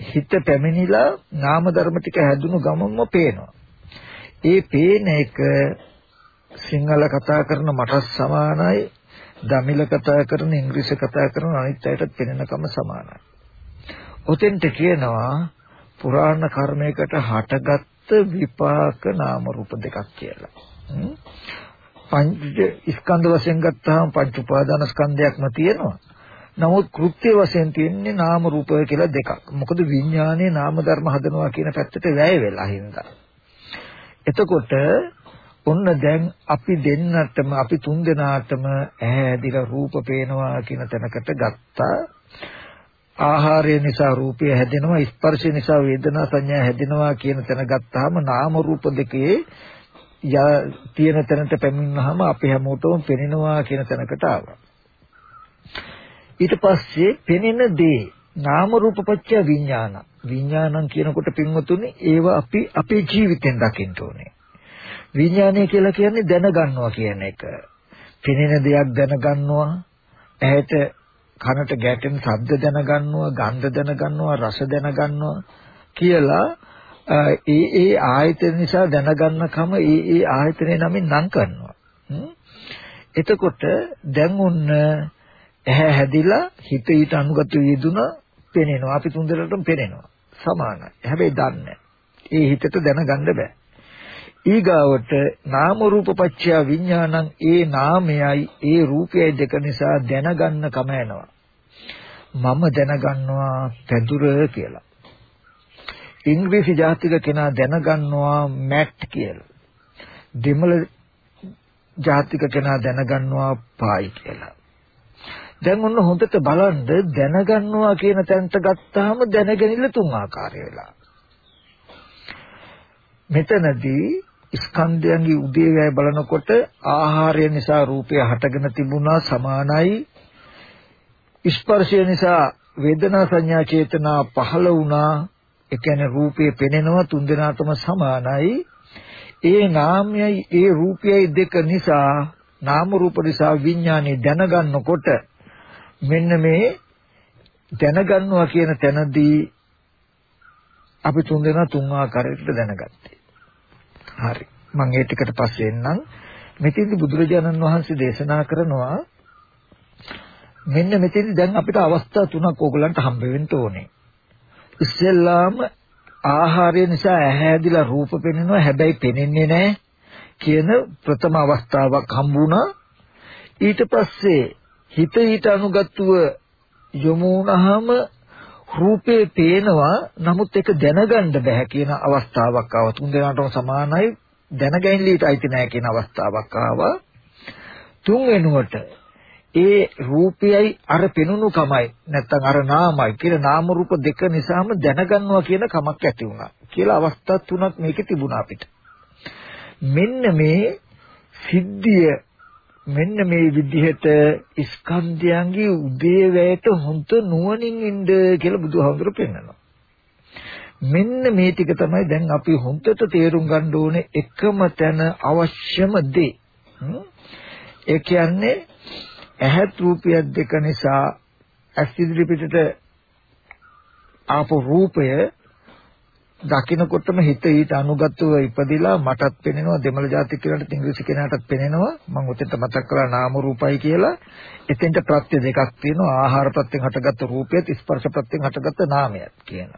හිත පැමිණිලා නාම ධර්ම ටික හැදුණු ගමන්ම පේනවා. ඒ පේන එක සිංහල කතා කරන මට සමානයි දමිල කතා කරන ඉංග්‍රීසි කතා කරන අනිත් අයටත් පෙනෙනකම සමානයි. ඔතෙන්ට කියනවා පුරාණ කර්මයකට හටගත්ත විපාක නාම රූප දෙකක් කියලා. පංච ස්කන්ධ වශයෙන් ගත්තාම පංච උපාදාන ස්කන්ධයක්ම තියෙනවා. නමුත් කෘත්‍ය වශයෙන් තියෙන්නේ නාම රූපය කියලා දෙකක්. මොකද විඥානයේ නාම ධර්ම හදනවා කියන පැත්තට වැය වෙලා හින්දා. එතකොට ඔන්න දැන් අපි දෙන්නටම අපි තුන් දෙනාටම ඇහැ ඇදිලා රූප පේනවා කියන තැනකට ගත්තා. ආහාරය නිසා රූපය හැදෙනවා ස්පර්ශය නිසා වේදනා සංඥා හැදෙනවා කියන තැන ගත්තාම නාම රූප දෙකේ තියෙන තැනට පැමිණුනහම අපි හැමෝටම පෙනෙනවා කියන තැනකට ආවා. ඊට පස්සේ පෙනෙන දේ නාම රූප පත්‍ය විඥාන. විඥානං කියනකොට පින්වතුනි ඒවා අපි අපේ ජීවිතෙන් දකින්න ඕනේ. විඥානය කියලා කියන්නේ දැනගන්නවා කියන එක. පෙනෙන දෙයක් දැනගන්නවා, ඇහැට කනට ගැටෙන ශබ්ද දැනගන්නවා, ගන්ධ දැනගන්නවා, රස දැනගන්නවා කියලා ඒ ඒ ආයතන නිසා දැනගන්නකම ඒ ඒ ආයතනේ නමින් නම් කරනවා. එතකොට දැන් උන්න ඇහැ හැදිලා හිත ඊට අනුගත වේදුන පෙනෙනවා. අපි තුන්දෙනාටම පෙනෙනවා. සමානයි. හැබැයි දන්නේ ඒ හිතට දැනගන්න බෑ. ඊගාවට නාම රූප පත්‍ය විඥානං ඒ නාමයයි ඒ රූපයයි දෙක නිසා දැනගන්න කම යනවා මම දැනගන්නවා පැදුර කියලා. ඉංග්‍රීසි ජාතික කෙනා දැනගන්නවා මැට් කියලා. දෙමළ ජාතික කෙනා දැනගන්නවා පායි කියලා. දැන් ඔන්න හොඳට බලන්න දැනගන්නවා කියන තැනට ගත්තාම දැනගැනිල්ල තුන් ආකාරය වෙලා. මෙතනදී ස්කන්ධයන්ගේ උදේවැය බලනකොට ආහාරය නිසා රූපය හටගෙන තිබුණා සමානයි. ස්පර්ශය නිසා වේදනා සංඥා චේතනා පහළ වුණා ඒ කියන්නේ රූපේ පෙනෙනවා තුන්දෙනාටම සමානයි ඒ නාමයයි ඒ රූපයයි දෙක නිසා නාම රූප නිසා විඥානේ දැනගන්නකොට මෙන්න මේ දැනගන්නවා කියන තැනදී අපි තුන්දෙනා තුන් ආකාරයකට දැනගත්තේ. හරි. මම ඒ ටිකට පස්සේ එන්නම්. මෙතෙන්දි බුදුරජාණන් වහන්සේ දේශනා කරනවා මෙන්න මෙතෙන්දි දැන් අපිට අවස්ථා තුනක් ඕගලන්ට හම්බ වෙන්න ඕනේ. ඉස්සෙල්ලාම ආහාරය නිසා ඇහැ ඇදිලා රූප පෙනෙනවා හැබැයි පෙනෙන්නේ නැහැ කියන ප්‍රථම අවස්ථාවක් හම්බුණා ඊට පස්සේ හිත ඊට අනුගතව යොමු වුණාම රූපේ පේනවා නමුත් ඒක දැනගන්න බෑ කියන අවස්ථාවක් ආවා. තුන් දෙනාටම සමානයි. දැනගැනීමට අයිති නැහැ කියන අවස්ථාවක් ආවා. තුන් වෙනුවට ඒ රූපයයි අර පෙනුණු කමයි. නැත්තම් අර නාමයි. කියලා නාම රූප දෙක නිසාම දැනගන්නවා කියන කමක් ඇති වුණා. කියලා අවස්ථා තුනක් මේකේ තිබුණා අපිට. මෙන්න මේ සිද්ධිය මෙන්න මේ විදිහට ස්කන්ධයන්ගේ උදේවැයට හොඳ නුවණින් ඉන්න කියලා බුදුහාමුදුරු පෙන්නනවා. මෙන්න මේ ටික තමයි දැන් අපි හොඳට තේරුම් ගන්න ඕනේ එකම තැන අවශ්‍යම දේ. ඒ කියන්නේ ඇහත් රූපයක් දෙක නිසා ඇස් ඉදිරි පිටට ආපු රූපය දකින්නකොටම හිත ඊට අනුගතව ඉපදිලා මටත් පෙනෙනවා. දෙමළ ජාතික කෙනාට ඉංග්‍රීසි කෙනාටත් පෙනෙනවා. මම උතෙන්ට මතක් කළා නාම රූපයි කියලා. එතෙන්ට ප්‍රත්‍ය දෙකක් තියෙනවා. ආහාර ප්‍රත්‍යයෙන් හටගත්ත රූපයත් ස්පර්ශ ප්‍රත්‍යයෙන් හටගත්ත නාමයත් කියන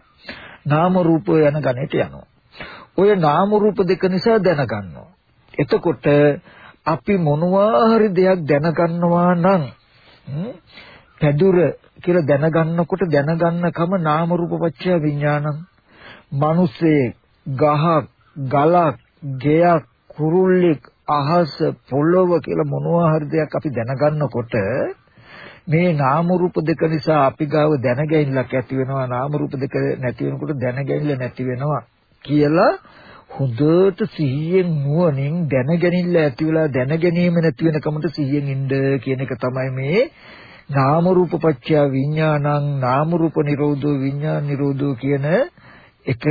නාම රූප යන ගණයට යනවා. ඔය නාම රූප දෙක නිසා දැනගන්නවා. එතකොට අපි මොනවා හරි දෙයක් දැනගන්නවා නම් පැදුර කියලා දැනගන්නකොට දැනගන්නකම නාම රූප පත්‍ය විඥානං. මිනිස්සේ ගහක් ගලක් ගෙයක් කුරුල්ලෙක් අහස පොළොව කියලා මොනවා හරි දෙයක් අපි දැනගන්නකොට මේ නාම රූප දෙක නිසා අපි ගාව දැනගැනිල්ලක් ඇති වෙනවා නාම රූප දෙක නැති වෙනකොට දැනගැනිල්ල නැති වෙනවා කියලා හොඳට සිහියෙන් නුවණින් දැනගැනිල්ල ඇති වෙලා දැනගැනීම නැති වෙනකමට සිහියෙන් ඉන්න කියන එක තමයි මේ නාම රූප පත්‍ය විඥානං නාම රූප නිරෝධෝ විඥාන නිරෝධෝ කියන එක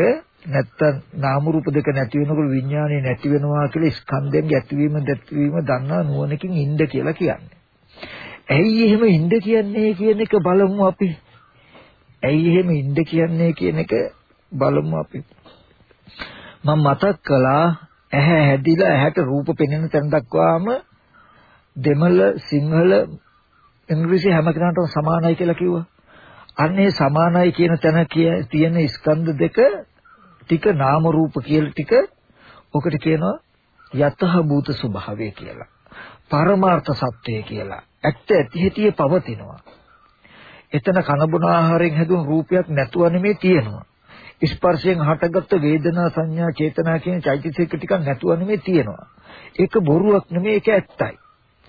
නැත්තම් නාම රූප දෙක නැති වෙනකොට විඥානේ නැති වෙනවා කියලා ස්කන්ධයන්ගේ ඇතිවීම දැක්වීම දන්නා නුවණකින් ඉන්න කියලා කියන්නේ. ඇයි එහෙම ඉන්න කියන්නේ කියන එක බලමු අපි. ඇයි එහෙම ඉන්න කියන්නේ කියන එක බලමු අපි. මම මතක් කළා ඇහැ හැදිලා ඇහැට රූප පෙනෙන තැන දක්වාම දෙමළ සිංහල ඉංග්‍රීසි හැම කෙනාටම සමානයි කියලා කිව්වා. අන්නේ සමානයි කියන තැන තියෙන ස්කන්ධ දෙක ටික නාම රූප කියලා ටික ඔකට කියනවා යතහ භූත ස්වභාවය කියලා. පරමාර්ථ සත්‍යය කියලා. ඇත්ත ඇති හැටියේ පවතිනවා. එතන කනබුන ආහාරයෙන් හැදුණු රූපයක් නැතුව නෙමෙයි තියෙනවා. ස්පර්ශයෙන් හටගත්ත වේදනා සංඥා චේතනා කියන චෛතසික ටිකක් නැතුව නෙමෙයි තියෙනවා. ඒක බොරුවක් නෙමෙයි ඒක ඇත්තයි.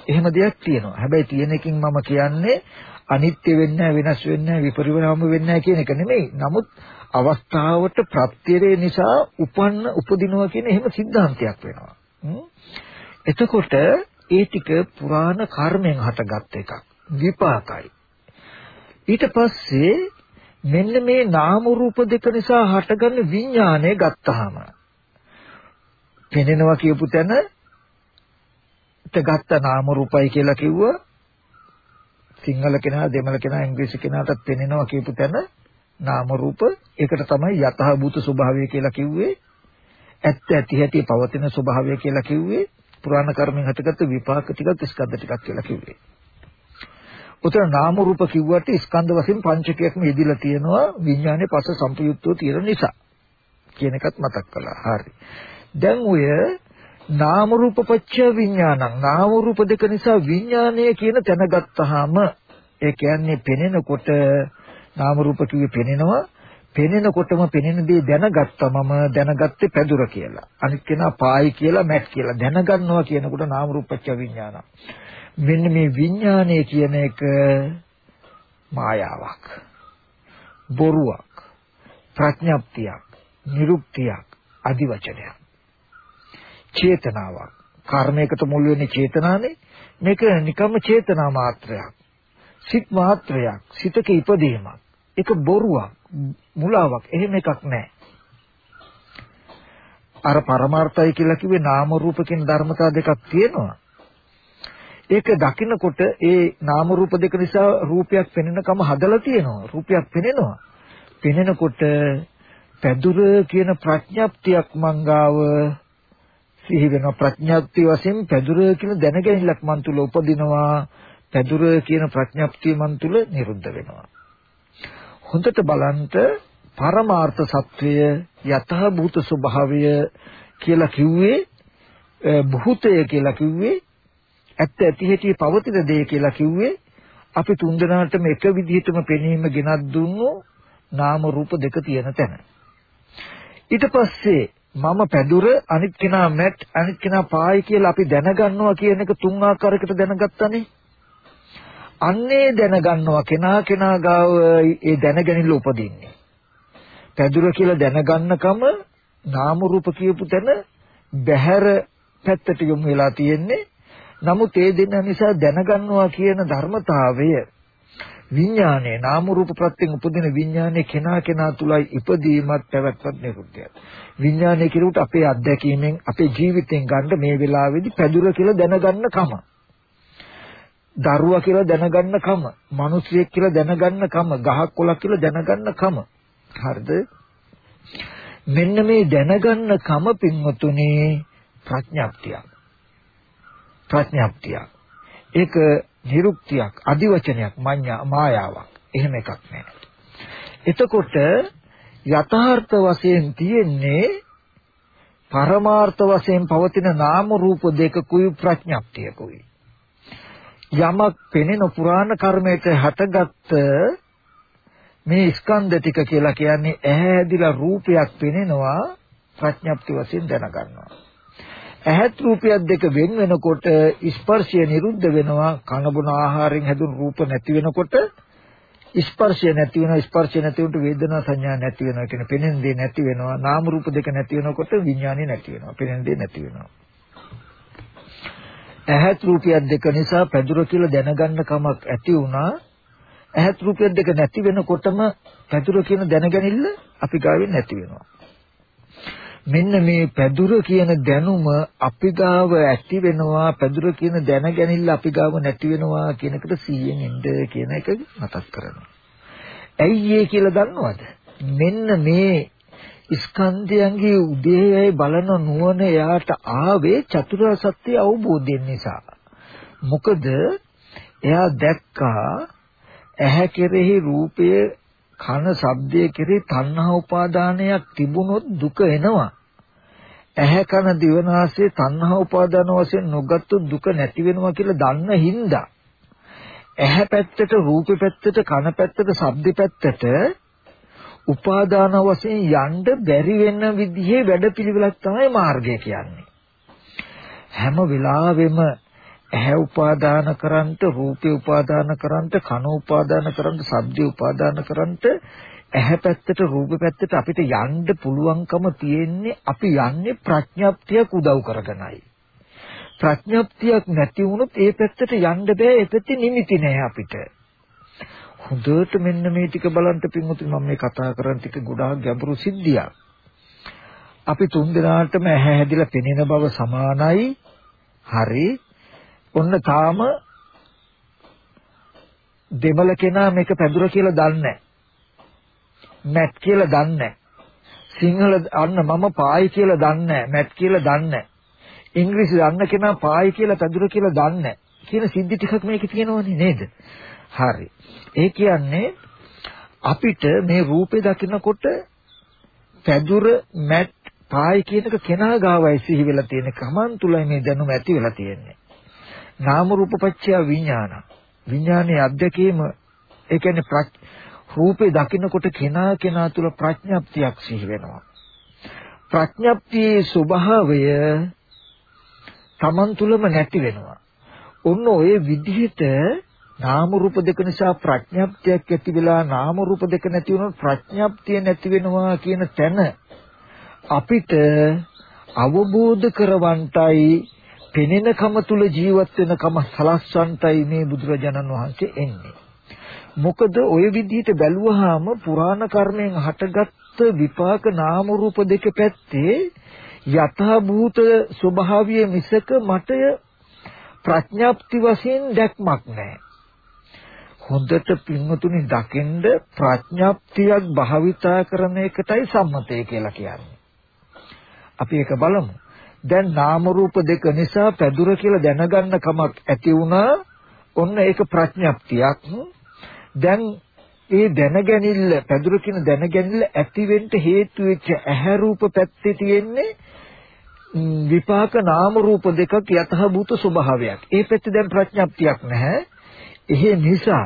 එහෙම දෙයක් තියෙනවා. හැබැයි තියෙන එකකින් මම කියන්නේ අනිත්‍ය වෙන්නේ වෙනස් වෙන්නේ විපරිණාම වෙන්නේ කියන එක නෙමෙයි. නමුත් අවස්ථාවට ප්‍රත්‍යරේ නිසා උපන්න උපදිනවා කියන එහෙම સિદ્ધාන්තයක් වෙනවා. එතකොට ඒ ටික පුරාණ කර්මෙන් හටගත් එකක්. විපාකයි. ඊට පස්සේ මෙන්න මේ නාම රූප දෙක නිසා හටගන්න විඥානය ගත්තාම පෙනෙනවා කියපු තැන ගත්ත නාම රූපයි කියලා කිව්වා සිංහල කෙනා දෙමළ කෙනා ඉංග්‍රීසි කෙනාටත් පෙනෙනවා කියපු තැන නාම රූප. ඒකට තමයි යතහ භූත ස්වභාවය කියලා කිව්වේ. ඇත්ත ඇති හැටි පවතින ස්වභාවය කියලා කිව්වේ. පුරාණ කර්මෙන් හටගත්ත විපාක ටිකක් ස්කන්ධ ටිකක් කියලා කිව්වේ. උතන නාම රූප කිව්වට ස්කන්ධ වශයෙන් පංචකයක්ම යෙදිලා තියෙනවා විඥානයේ පස සම්පයුක්තව තියෙන නිසා කියන එකත් මතක් කළා. හරි. දැන් ඔය නාම රූප පත්‍ය විඥානං නාම රූප දෙක නිසා විඥානය කියන තැන ගත්තාම ඒ කියන්නේ පෙනෙනකොට නාම රූප කිව්වේ පෙනෙනවා පෙනෙනකොටම පෙනෙන දේ දැනගත්තමම දැනගත්තේ පැදුර කියලා. අනිත් කෙනා පායි කියලා මැට් කියලා දැනගන්නවා කියනකොට නාම රූප පත්‍ය විඥානං. මෙන්න මේ විඥානය කියන එක මායාවක් බොරුවක් ප්‍රඥප්තියක් නිරුක්තියක් අදිවචනයක් චේතනාවක්. කර්මයකට මුල් වෙන්නේ චේතනානේ. මේක නිකම්ම චේතනා මාත්‍රයක්. සිත් මාත්‍රයක්. සිතක ඉපදීමක්. ඒක බොරුවක්. මුලාවක්. එහෙම එකක් නැහැ. අර පරමාර්ථය කියලා කිව්වේ නාම රූප කියන ධර්මතා දෙකක් තියෙනවා. ඒක දකිනකොට ඒ නාම රූප දෙක නිසා රූපයක් පෙනෙනකම හදලා තියෙනවා. රූපයක් පෙනෙනවා. පෙනෙනකොට පැදුර කියන ප්‍රඥප්තියක් මංගාව සිහි වෙනවා. ප්‍රඥප්තිය වශයෙන් පැදුර කියන දැනගැනිල්ලක් මන් තුල උපදිනවා. පැදුර කියන ප්‍රඥප්තිය මන් තුල නිරුද්ධ වෙනවා. හොඳට බලන්න පරමාර්ථ සත්වය යතහ භූත ස්වභාවය කියලා කිව්වේ භූතය කියලා කිව්වේ ඇත්ත ඇති හැටි පවතින දේ කියලා කිව්වේ අපි තුන්දෙනාටම එක විදිහටම පෙනීම ගෙනත් දුන්නු නාම රූප දෙක තියෙන තැන. ඊට පස්සේ මම පැදුර අනිත් කෙනා මැට් අනිත් කෙනා පායි කියලා අපි දැනගන්නවා කියන එක තුන් ආකාරයකට දැනගත්තානේ. අන්නේ දැනගන්නවා කෙනා කෙනා ගාව ඒ දැනගැනිල්ල උපදින්නේ. පැදුර කියලා දැනගන්නකම නාම රූප කියපු තැන බහැර පැත්තට යොමු වෙලා තියෙන්නේ නමුත් ඒ දෙන්න නිසා දැනගන්නවා කියන ධර්මතාවය විඥානයේ නාම රූප ප්‍රත්‍යයෙන් උපදින විඥානයේ කෙනා කෙනා තුලයි ඉපදීමත් පැවැත්මත් නිරුද්ධය. විඥානයේ කිරුවට අපේ අත්දැකීමෙන් අපේ ජීවිතෙන් ගන්න මේ වෙලාවේදී පැදුර කියලා දැනගන්න කම. දරුවා කියලා දැනගන්න කම, මිනිසියෙක් කියලා දැනගන්න කම, ගහක් කොළක් කියලා දැනගන්න කම. හරිද? මෙන්න මේ දැනගන්න කම පින්වතුනේ ප්‍රඥාප්තියක්. ප්‍රඥාප්තියක්. ඒක නිරුක්තියක්, අදිවචනයක්, මඤ්ඤා මායාවක්. එහෙම එකක් නෑ. එතකොට යථාර්ථ වශයෙන් තියෙන්නේ පරමාර්ථ වශයෙන් පවතින නාම රූප දෙකකුයි ප්‍රඥාප්තියකුයි. යමක් පෙනෙන පුරාණ කර්මයට හටගත්ත මේ ස්කන්ධ ටික කියලා කියන්නේ ඇහැ ඇදිලා රූපයක් පෙනෙනවා ප්‍රඥාප්ති වශයෙන් දැනගන්නවා. ඇහත් රූපයක් දෙක වෙන වෙනකොට ස්පර්ශය නිරුද්ධ වෙනවා. කන බොන ආහාරයෙන් හැදුණු රූප නැති වෙනකොට ස්පර්ශය නැති වෙනවා. ස්පර්ශය නැති වුණට වේදනා සංඥා නැති වෙනවා කියන පෙනෙන දේ නැති වෙනවා. නාම රූප දෙක නැති වෙනකොට විඥානය නැති වෙනවා. පෙනෙන දේ නැති වෙනවා. ඇහත් රූපයක් දෙක නිසා පැදුර කියලා දැනගන්න කමක් ඇති වුණා. ඇහත් රූපයක් දෙක නැති වෙනකොටම පැදුර කියන දැනගැනිල්ල අපි ගාවෙන් නැති වෙනවා. මෙන්න මේ පැදුර කියන දැනුම අපි ගාව ඇති වෙනවා පැදුර කියන දැනගැනිල්ල අපි ගාව නැති වෙනවා කියන එකට 100න් ඉන්න කියන එක මතක් කරනවා. ඇයි ඒ කියලා දන්නවද? මෙන්න මේ ස්කන්ධයන්ගේ උදේයයි බලන නුවණ එයාට ආවේ චතුරාර්ය සත්‍ය අවබෝධයෙන් නිසා. මොකද එයා දැක්කා ඇහැ කෙරෙහි රූපය කන ශබ්දයේ කෙරෙහි තණ්හා උපාදානයක් තිබුණොත් දුක එනවා. ඇහැ කන දිවනාසය තණ්හා උපාදාන වශයෙන් නොගත්තු දුක නැති වෙනවා කියලා දන්න හින්දා ඇහැ පැත්තට රූප පැත්තට කන පැත්තට ශබ්ද පැත්තට උපාදාන වශයෙන් යන්න බැරි වෙන විදිහේ වැඩපිළිවෙලක් තමයි මාර්ගය කියන්නේ හැම වෙලාවෙම ඇහැ උපාදාන කරන්ට රූපේ උපාදාන කරන්ට කන උපාදාන කරන්ට ශබ්ද උපාදාන කරන්ට ඇහැ පැත්තට රූප පැත්තට අපිට යන්න පුළුවන්කම තියෙන්නේ අපි යන්නේ ප්‍රඥප්තියක් උදව් කරගෙනයි. ප්‍රඥප්තියක් නැති වුණොත් ඒ පැත්තට යන්න බෑ ඒ පැත්තේ නිමිති නෑ අපිට. හොඳට මෙන්න මේ ටික බලන්න පින්වතුනි මම මේ කතා කරන ටික ගොඩාක් ගැඹුරු සිද්ධියක්. අපි තුන් දෙනාටම ඇහැ හැදිලා පෙනෙන බව සමානයි. හරි. ඔන්න තාම දෙමළ කෙනා මේක පැදුර කියලා දන්නේ මැට් කියලා දන්නේ සිංහල අන්න මම පායි කියලා දන්නේ මැට් කියලා දන්නේ ඉංග්‍රීසි දන්න කෙනා පායි කියලා පැදුර කියලා දන්නේ කියන සිද්ධි ටිකක් මේකේ තියෙනවනේ නේද? හරි. ඒ කියන්නේ අපිට මේ රූපේ දකිනකොට පැදුර මැට් පායි කියනක කෙනා ගාවයි සිහි වෙලා තියෙන කමන් තුලයි මේ දැනුම ඇති වෙලා තියෙන්නේ. නාම රූප පත්‍ය විඥාන විඥානයේ අධ්‍යක්ීම ඒ කියන්නේ රූපේ දකින්නකොට කෙනා කෙනා තුල ප්‍රඥප්තියක් සිහි වෙනවා. ප්‍රඥප්තියේ ස්වභාවය Taman තුලම නැති වෙනවා. ඔන්න ඔය විදිහට නාම රූප දෙක නිසා ප්‍රඥප්තියක් ඇති වෙලා නාම රූප දෙක නැති වුණොත් ප්‍රඥප්තිය නැති වෙනවා කියන තැන අපිට අවබෝධ කරවන්ටයි පෙනෙනකම තුල ජීවත් වෙනකම සලස්වන්ටයි මේ බුදුරජාණන් වහන්සේ එන්නේ. මොකද ওই විදිහට බැලුවාම පුරාණ කර්මයෙන් හටගත්ත විපාක නාම රූප දෙක පැත්තේ යථ භූත ස්වභාවය මිසක මට ප්‍රඥාප්ති වශයෙන් දැක්මක් නැහැ. හොඳට පින්වතුනි දකින්ද ප්‍රඥාප්තියක් භාවිතා කරන එකටයි සම්මතය කියලා කියන්නේ. අපි ඒක බලමු. දැන් නාම රූප දෙක නිසා පැදුර කියලා දැනගන්න කමක් ඇති වුණා. ඔන්න ඒක ප්‍රඥාප්තියක්. දැන් ඒ දැනගැනිල්ල පැදුර කියන දැනගැනිල්ල ඇති වෙන්න හේතු වෙච්ච ඇහැ රූප පැත්තේ තියෙන්නේ විපාක නාම රූප දෙකක් යතහ භූත ස්වභාවයක්. ඒ පැත්තේ දැන් ප්‍රඥාප්තියක් නැහැ. එහෙ නිසා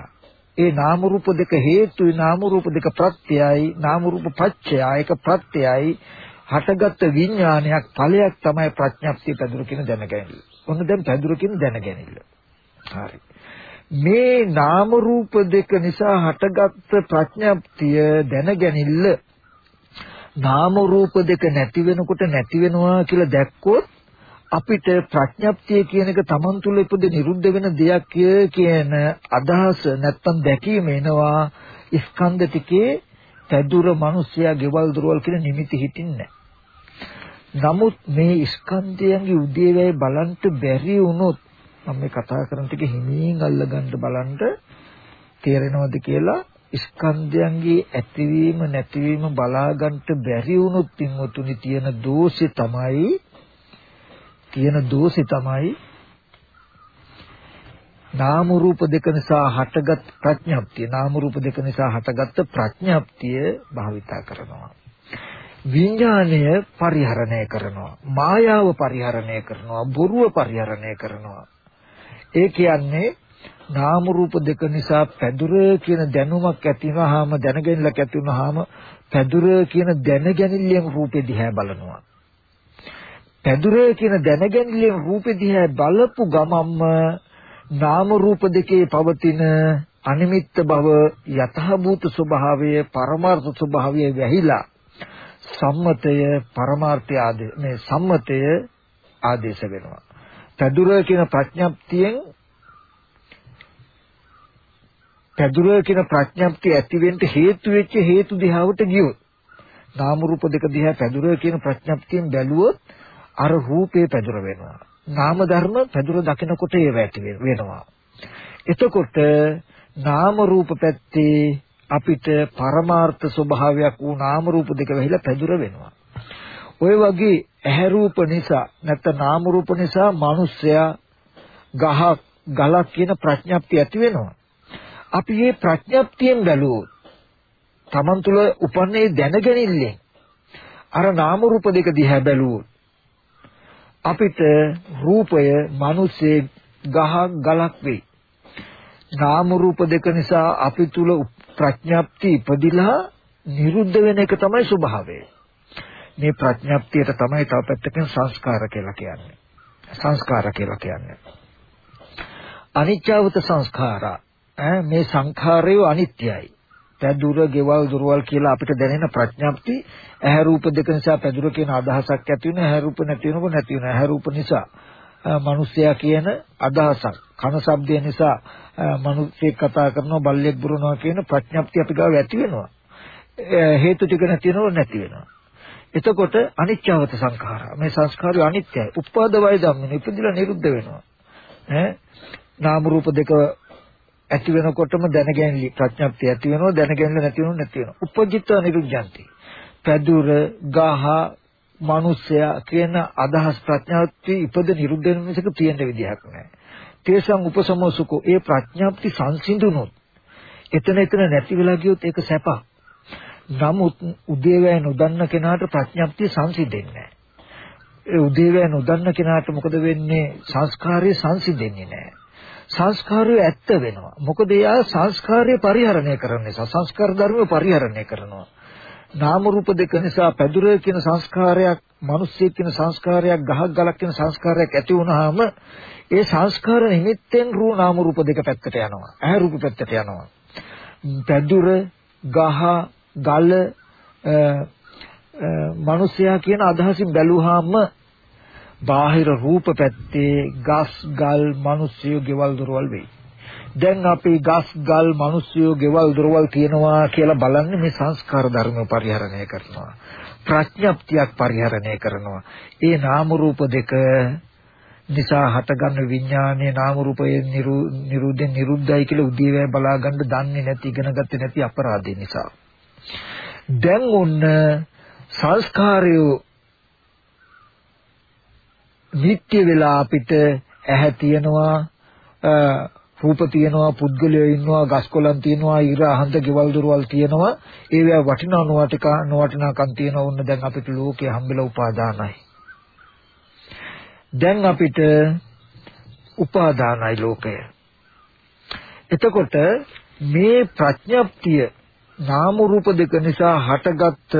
ඒ නාම රූප දෙක හේතුයි නාම රූප දෙක ප්‍රත්‍යයයි නාම රූප පත්‍යය ඒක ප්‍රත්‍යයයි හටගත් විඥානයක් ඵලයක් තමයි ප්‍රඥප්තිය පැදුරු කියන දැනගැනීම. ඔන්න දැන් පැදුරු කියන දැනගැනීම. හරි. මේ නාම රූප දෙක නිසා හටගත් ප්‍රඥප්තිය දැනගැනිල්ල නාම රූප දෙක නැති වෙනකොට නැති වෙනවා කියලා දැක්කොත් අපිට ප්‍රඥප්තිය කියන එක Taman තුල ඉපද නිරුද්ධ වෙන දෙයක් කියන අදහස නැත්තම් දැකීම එනවා ස්කන්ධ ටිකේ පැදුර මිනිස්සයා ගෙවල් දොරවල් කියන නිමිති හිටින්නේ නමුත් මේ ස්කන්ධයන්ගේ උදේවැය බලන්න බැරි වුණොත් මම මේ කතා කරන ටික හිමින් අල්ලගන්න බලන්න තේරෙනවද කියලා ස්කන්ධයන්ගේ ඇතිවීම නැතිවීම බලාගන්න බැරි වුණොත් පින්වතුනි තියෙන දෝෂේ තමයි තියෙන දෝෂේ තමයි නාම රූප දෙක නිසා හටගත් ප්‍රඥාප්තිය. නාම රූප දෙක නිසා හටගත් ප්‍රඥාප්තිය භාවිතා කරනවා. විඥාණය පරිහරණය කරනවා. මායාව පරිහරණය කරනවා. බොරුව පරිහරණය කරනවා. ඒ කියන්නේ නාම රූප දෙක නිසා පැදුර කියන දැනුමක් ඇති වුනහම දැනගැනිල්ලක් ඇති වුනහම පැදුර කියන දැනගැනිල්ලෙන් රූපෙ දිහා බලනවා. පැදුර කියන දැනගැනිල්ලෙන් රූපෙ දිහා බලපු ගමම්ම නාම රූප දෙකේ පවතින අනිමිත්ත බව යථාභූත ස්වභාවය පරමාර්ථ ස්වභාවය වැහිලා සම්මතය පරමාර්ථය ආදේ මේ සම්මතය ආදේශ වෙනවා. පැදුර කියන ප්‍රඥප්තියෙන් පැදුර කියන ප්‍රඥප්තිය ඇති වෙන්න හේතු වෙච්ච හේතු දිහාවට ගියොත් නාම රූප දෙක දිහා පැදුර කියන ප්‍රඥප්තියෙන් බැලුවොත් අර රූපේ පැදුර වෙනවා. නාම ධර්ම පැදුර දකිනකොට ඒව ඇති වෙනවා. එතකොට නාම රූප පැත්තේ අපිට පරමාර්ථ ස්වභාවයක් වූ නාම රූප දෙක වෙහිලා පැදුර වෙනවා. ওই වගේ ඇහැ රූප නිසා නැත්නම් නාම රූප නිසා මිනිස්සයා ගහක් ගලක් කියන ප්‍රඥප්තිය ඇති වෙනවා. අපි මේ ප්‍රඥප්තියෙන් බැලුවොත් Taman තුල උපන්නේ දැනගැනිල්ලෙන් අර නාම රූප දෙක දිහා බැලුවොත් අපිට රූපය මිනිස්සේ ගහක් ගලක් වෙයි. නාම රූප දෙක නිසා අපි තුල ප්‍රඥප්ති ඉපදිලා නිරුද්ධ වෙන එක තමයි ස්වභාවය. මේ ප්‍රඥප්තියට තමයි තව පැත්තකින් සංස්කාර කියලා කියන්නේ. සංස්කාර කියලා කියන්නේ. අනිත්‍යවත සංස්කාරා මේ සංඛාරය අනිත්‍යයි. පැදුර, ගෙවල්, දුරවල් කියලා අපිට දැනෙන ප්‍රඥප්ති ඇහැ රූප දෙක නිසා පැදුර කියන අදහසක් ඇති වෙන ඇහැ රූප නැති වෙනකොට නැති වෙන ඇහැ රූප නිසා මිනිස්සයා කියන අදහසක්. කන ශබ්දය නිසා මිනිස්සෙක් කතා කරනවා බල්ලෙක් බුරනවා කියන ප්‍රඥප්තිය අපි ගාව ඇති වෙනවා. හේතු ටික නැති වෙනව නැති වෙනවා. එතකොට අනිත්‍යවත සංඛාරා මේ සංස්කාරය අනිත්‍යයි. උපාද වය ධම්මින ඉපදිලා නිරුද්ධ වෙනවා. ඈ? නාම රූප දෙක ඇති වෙනකොටම දැනගැනලි ප්‍රඥප්තිය ඇති වෙනවා දැනගැනලි නැති වෙනව නැති වෙනවා. උපජිත නිරුද්ධಂತಿ පැදුර ගහ මිනිසයා කියන අදහස් ප්‍රඥාවත්වි ඉපද නිරුද්ධ වෙන මිසක තියෙන විදිහක් නැහැ. තේසං උපසමෝසුකෝ ඒ ප්‍රඥාප්ති සංසිඳුනොත් එතන එතන නැති වෙලා ගියොත් ඒක සැප. නමුත් උදේවැය නොදන්න කෙනාට ප්‍රඥාප්තිය සංසිඳෙන්නේ නැහැ. ඒ උදේවැය නොදන්න කෙනාට මොකද වෙන්නේ සංස්කාරය සංසිඳෙන්නේ නැහැ. සංස්කාරය ඇත්ත වෙනවා. මොකද එයා සංස්කාරය පරිහරණය කරන නිසා සංස්කාර ධර්ම පරිහරණය කරනවා. නාම රූප දෙක නිසා පැදුර කියන සංස්කාරයක්, මිනිස්සෙක් කියන සංස්කාරයක්, ගහක් ගලක් කියන සංස්කාරයක් ඇති වුනහම ඒ සංස්කාර නිමිත්තෙන් රූ නාම රූප දෙක පැත්තට යනවා. ඇහැ රූප පැත්තට යනවා. පැදුර, ගහ, ගල මිනිසයා කියන අදහසින් බැලුවාම බාහිර රූප පැත්තේ ගස් ගල් මිනිස්සු ගෙවල් දොරවල් වෙයි. දැන් අපි ගස් ගල් මිනිස්සු ගෙවල් දොරවල් තියනවා කියලා බලන්නේ මේ සංස්කාර ධර්ම පරිහරණය කරනවා. ප්‍රඥප්තියක් පරිහරණය කරනවා. ඒ නාම රූප දෙක නිසා හටගන්න විඥානයේ නාම රූපයේ නිරුද්ධ නිරුද්ධයි කියලා උදේවැය බලා ගන්න දන්නේ නැති ඉගෙන ගත්තේ නැති අපරාධය නිසා. දැන් ඔන්න සංස්කාරය නිත්‍ය වෙලා අපිට ඇහැ තියෙනවා රූප තියෙනවා පුද්ගලයෝ ඉන්නවා ගස්කොලන් තියෙනවා ඉර අහන්ත ගෙවල් දොරවල් තියෙනවා. ඒවා වටිනා නොවටිකා නොවටිනාකම් තියෙනවා. ඕන්න දැන් අපිට ලෝකේ හම්බෙලා උපාදානයි. දැන් අපිට උපාදානයි ලෝකය. එතකොට මේ ප්‍රඥප්තිය නාම රූප දෙක නිසා හටගත්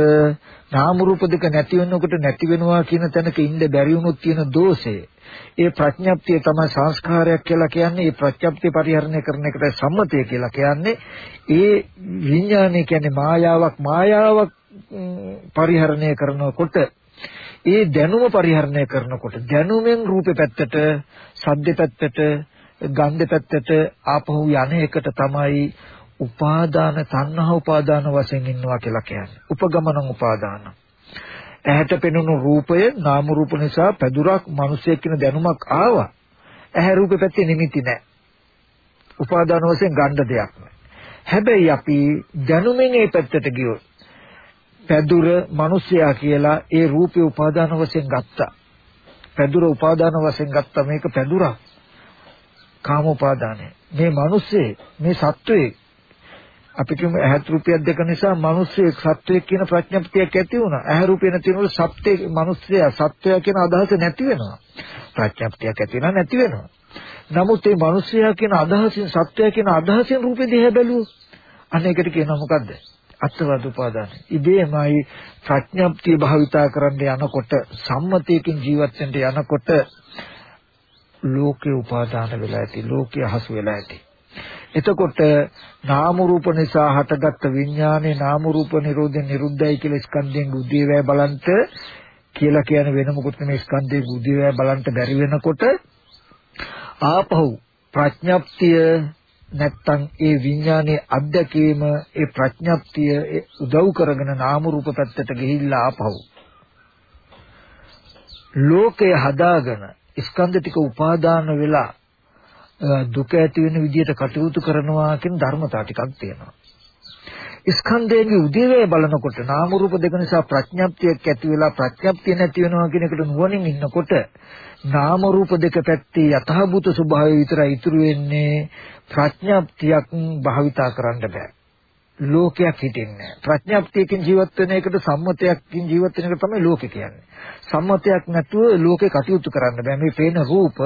නාම රූප දෙක නැති වෙනකොට නැති වෙනවා කියන තැනක ඉන්න බැරි වුණොත් තියෙන දෝෂය. ඒ ප්‍රඥප්තිය තමයි සංස්කාරයක් කියලා කියන්නේ ඒ ප්‍රඥප්තිය පරිහරණය කරන එකට සම්මතය කියලා කියන්නේ ඒ විඥානය කියන්නේ මායාවක් මායාවක් පරිහරණය කරනකොට ඒ දැනුම පරිහරණය කරනකොට දැනුමෙන් රූපේ පැත්තට සද්ද පැත්තට ගන්ධ පැත්තට ආපහු යන එකට තමයි උපාදාන තණ්හා උපාදාන වශයෙන් ඉන්නවා කියලා කියන්නේ. උපගමන උපාදාන. ඇහැට පෙනුණු රූපය නාම රූප නිසා පැදුරක් මිනිසෙක් කියන දැනුමක් ආවා. ඇහැ රූපේ පැත්තේ නිමිති නැහැ. උපාදාන වශයෙන් ගන්න දෙයක් නැහැ. හැබැයි අපි දැනුමෙන් ඒ පැත්තට ගියොත් පැදුර මිනිසයා කියලා ඒ රූපේ උපාදාන වශයෙන් ගත්තා. පැදුර උපාදාන වශයෙන් ගත්තා මේක පැදුරක්. කාම උපාදානය. මේ මිනිස්සේ මේ සත්වයේ අපි කියමු ඇහත් රුපියක් දෙක නිසා මිනිස්සෙක් සත්වයක් කියන ප්‍රඥප්තියක් ඇති වුණා. ඇහැ රුපිය නැති වෙනකොට සත්‍ය මිනිස්සයා සත්වයා කියන අදහස නැති වෙනවා. ප්‍රඥප්තියක් ඇති වෙනවා නැති වෙනවා. නමුත් මේ මිනිස්සයා කියන අදහසින් සත්වයා කියන අදහසින් රූපේ දිහා බැලුවොත් අනේකට කියනවා මොකද්ද? අත්වාද උපාදාන. ඉබේමයි ප්‍රඥප්තිය භාවිතා කරන්න යනකොට සම්මතයකින් ජීවත් වෙන්න යනකොට ලෝකේ උපාදාන වෙලා ඇති ලෝකයේ හසු වෙලා ඇති එතකොට නාම රූප නිසා හටගත්ත විඥානේ නාම රූප නිරෝධයෙන් නිරුද්ධයි කියලා ස්කන්ධයෙන් උදේවැය බලන්ට කියලා කියන වෙන මොකුත් නෙමෙයි. ස්කන්ධයේ උදේවැය බලන්ට බැරි වෙනකොට ආපහු ප්‍රඥප්තිය නැත්තම් ඒ විඥානයේ අධ්‍යක්ීම ඒ ප්‍රඥප්තිය උදව් කරගෙන නාම රූප පැත්තට ගිහිල්ලා ආපහු ලෝකය හදාගෙන ස්කන්ධ ටික උපාදාන වෙලා දුක ඇති වෙන විදිහට කටයුතු කරනවා කියන ධර්මතාව ටිකක් තියෙනවා. ස්කන්ධයේ උදේවේ බලනකොට නාම රූප දෙක නිසා ප්‍රඥප්තියක් ඇති වෙලා ප්‍රඥප්තිය නැති වෙනවා කියන එකට නුවණින් ඉන්නකොට නාම රූප දෙක පැත්තේ යථාභූත ස්වභාවය විතරයි ඉතුරු වෙන්නේ ප්‍රඥප්තියක් භාවිතා කරන්න බෑ. ලෝකයක් හිටින්නේ ප්‍රඥාප්තියකින් ජීවත් වෙන එකට සම්මතයකින් ජීවත් වෙන එක තමයි ලෝකේ කියන්නේ. සම්මතයක් නැතුව ලෝකේ කටයුතු කරන්න බෑ. මේ පේන රූප,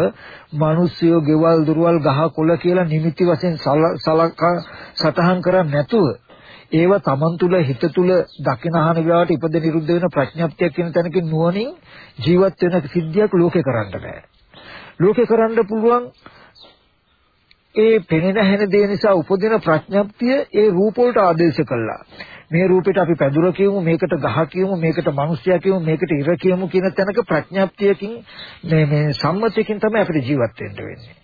මිනිස්සුયો, ගෙවල්, දුරවල්, ගහ කොළ කියලා නිමිති වශයෙන් සලකා සතහන් කරන්නේ නැතුව ඒව තමන් තුළ හිත තුළ දකින අහන විවාහට ඉපද නිරුද්ධ වෙන ප්‍රඥාප්තියක් කියන තැනකින් නුවණින් ජීවත් වෙන සිද්ධියක් ලෝකේ කරන්න බෑ. ලෝකේ කරන්න පුළුවන් ඒ පෙනෙන හැන දේ නිසා උපදින ප්‍රඥප්තිය ඒ රූප වලට ආදේශ කළා. මේ රූපෙට අපි පැදුර කියමු මේකට ගහ කියමු මේකට මිනිස්සයා කියමු මේකට ඉර කියමු කියන තැනක ප්‍රඥප්තියකින් මේ මේ සම්මතයකින් තමයි අපිට ජීවත් වෙන්න වෙන්නේ.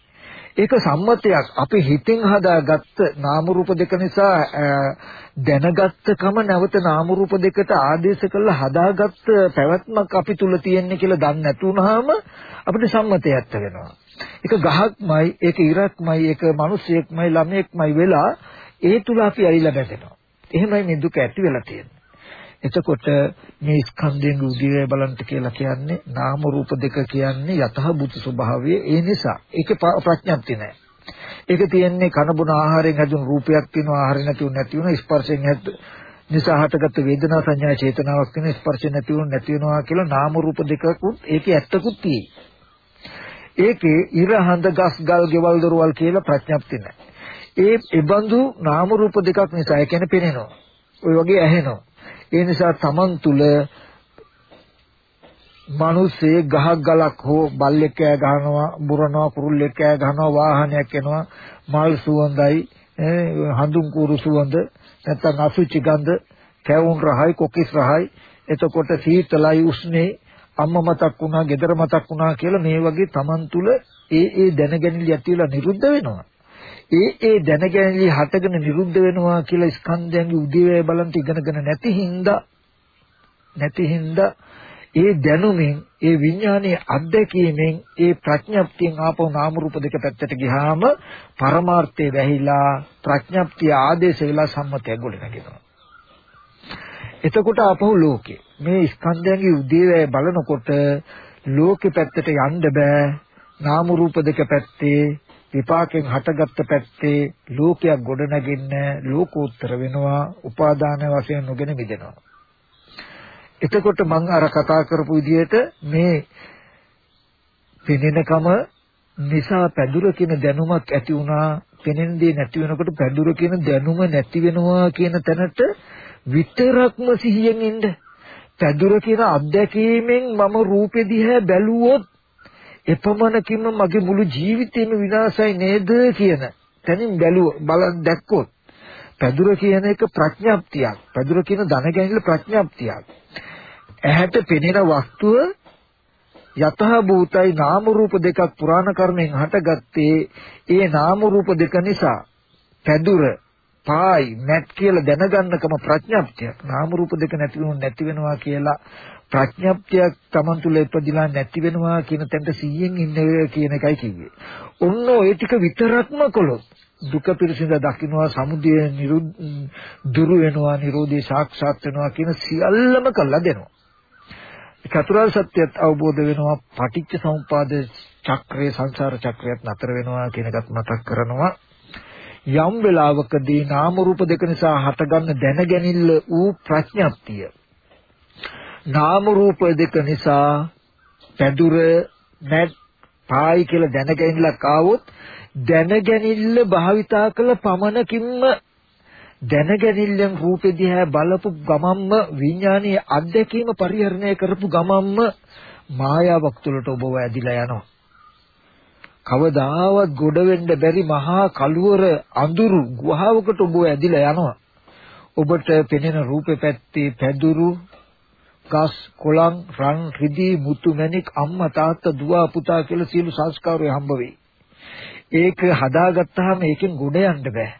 ඒක සම්මතයක් අපි හිතින් හදාගත්ත නාම රූප දෙක නිසා දැනගත්තකම නැවත නාම රූප දෙකට ආදේශ කරලා හදාගත්ත පැවැත්මක් අපි තුල තියෙන්නේ කියලා දන්නේ නැතුනහම අපිට සම්මතයත් වෙනවා. ඒක ගහක්මයි, ඒක ඉරක්මයි, ඒක මිනිසියෙක්මයි, ළමයෙක්මයි වෙලා ඒ තුල අපි ඇවිල්ලා බැඳෙනවා. එහෙමයි මේ දුක ඇති වෙලා තියෙන්නේ. එතකොට මේ ස්කන්ධයෙන් උදේ බලන්ට කියලා කියන්නේ නාම රූප දෙක කියන්නේ යතහ බුද්ධ ස්වභාවය ඒ නිසා ඒක ප්‍රඥප්ති නෑ ඒක තියෙන්නේ කන බොන ආහාරයෙන් හැදුණු රූපයක් තියෙනවා ආහාර නැතිව නැති වෙන ස්පර්ශයෙන් හැද නිසා හටගත් වේදනා සංඥා චේතනාවක් තියෙන ස්පර්ශ නැති වුණ නැති වෙනවා කියලා නාම රූප දෙකකුත් ඒකේ ඇත්තකුත් තියෙයි ඒකේ ඉර හඳ ගස් ගල් ගෙවල් දොරවල් කියලා ප්‍රඥප්ති නැහැ. ඒ ඒබඳු නාම රූප දෙකක් නිසා ඒ කියන්නේ පෙනෙනවා. ওই වගේ ඇහෙනවා. ඒ නිසා Taman තුල මිනිස්සේ ගහක් ගලක් හෝ බල්ලෙක් කෑ ගහනවා, බුරනවා, කුරුල්ලෙක් කෑ ගහනවා, වාහනයක් එනවා, මල් සුවඳයි, හඳුන් කුරු සුවඳ, නැත්නම් අසුචි ගඳ, කැවුම් රහයි, කොකිස් රහයි, එතකොට සීතලයි උෂ්ණේ අම්මා මතක් වුණා, ගෙදර මතක් වුණා කියලා මේ වගේ Taman තුල ඒ ඒ දැනගැනිලි ඇති වෙලා නිරුද්ධ වෙනවා. ඒ ඒ දැනගැනිලි හටගෙන නිරුද්ධ වෙනවා කියලා ස්කන්ධයන්ගේ උදේවැය බලන්ට ඉගෙනගෙන නැති හින්දා නැති හින්දා ඒ දැනුමින් ඒ විඥානයේ අත්දැකීමෙන් ඒ ප්‍රඥප්තියෙන් ආපහු නාම රූප දෙක පැත්තට ගියාම පරමාර්ථය වැහිලා ප්‍රඥප්තිය ආදේශ වෙලා සම්මතය ගොඩනගෙනවා. එතකොට ආපහු ලෝකේ. මේ ස්කන්ධයන්ගේ උදේවැය බලනකොට ලෝකෙ පැත්තට යන්න බෑ. නාම රූප දෙක පැත්තේ විපාකෙන් හටගත්ත පැත්තේ ලෝකයක් ගොඩනගින්න ලෝකෝත්තර වෙනවා උපාදාන වශයෙන් නොගෙන මිදෙනවා. එතකොට මම අර කතා කරපු විදිහට මේ පෙනෙනකම නිසා පැදුර කියන දැනුමක් ඇති වුණා. පෙනෙන දේ නැති වෙනකොට පැදුර කියන දැනුම නැති වෙනවා කියන තැනට විතරක්ම සිහියෙන් ඉන්න. පැදුර කියන අත්දැකීමෙන් මම රූපෙ දිහා බැලුවොත් එපමණකින්ම මගේ මුළු ජීවිතේම විනාශයි නේද කියන තැනින් බැලුව බලන් දැක්කොත් පැදුර කියන එක ප්‍රඥාප්තියක්. පැදුර කියන දැනගැනීම ප්‍රඥාප්තියක්. ඇහැට පෙනෙන වස්තුව යතහ භූතයි නාම රූප දෙකක් පුරාණ කර්මෙන් හටගත්තේ ඒ නාම රූප දෙක නිසා. පැදුර පායි නැත් කියලා දැනගන්නකම ප්‍රඥාප්තියක් නාම රූප දෙක නැති වෙනු නැති වෙනවා කියලා ප්‍රඥාප්තියක් Taman තුල ඉපදිලා නැති වෙනවා කියන තැනට 100න් ඉන්නේ කියන එකයි කිව්වේ. ඔන්න ඔය ටික විතරක්ම කළොත් දුක පිරිසිඳ දකින්නවා සමුදය නිරුද්ධ දුරු වෙනවා නිරෝධී සාක්ෂාත් වෙනවා කියන සියල්ලම කළා දෙනවා. චතුරාර්ය සත්‍යයත් අවබෝධ වෙනවා පටිච්ච සමුපාද චක්‍රයේ සංසාර චක්‍රයත් නතර වෙනවා කියන එකත් මතක් කරනවා යම් වෙලාවකදී නාම රූප දෙක නිසා හටගන්න දැනගැනිල්ල ඌ ප්‍රඥප්තිය නාම රූප දෙක නිසා පැදුර නැත් පායි කියලා දැනගැනිල්ලක් ආවොත් දැනගැනිල්ල භාවිතා කළ පමණකින්ම දැනගැනිල්ලෙන් රූපෙ දිහා බලපු ගමම්ම විඥානීය අත්දැකීම පරිහරණය කරපු ගමම්ම මායාවක් තුළට ඔබව ඇදිලා යනවා. කවදාවත් ගොඩ වෙන්න බැරි මහා කළුවර අඳුරු ගුහාවකට ඔබ ඇදිලා යනවා. ඔබට පෙනෙන රූපේ පැත්තේ පැදුරු ගස් කොළන් රන් රිදී මුතු මැණික් අම්මා තාත්තා දුව පුතා කියලා සියලු සංස්කාරය හම්බ වෙයි. ඒක හදාගත්තාම ඒකෙන් ගොඩ යන්න බෑ.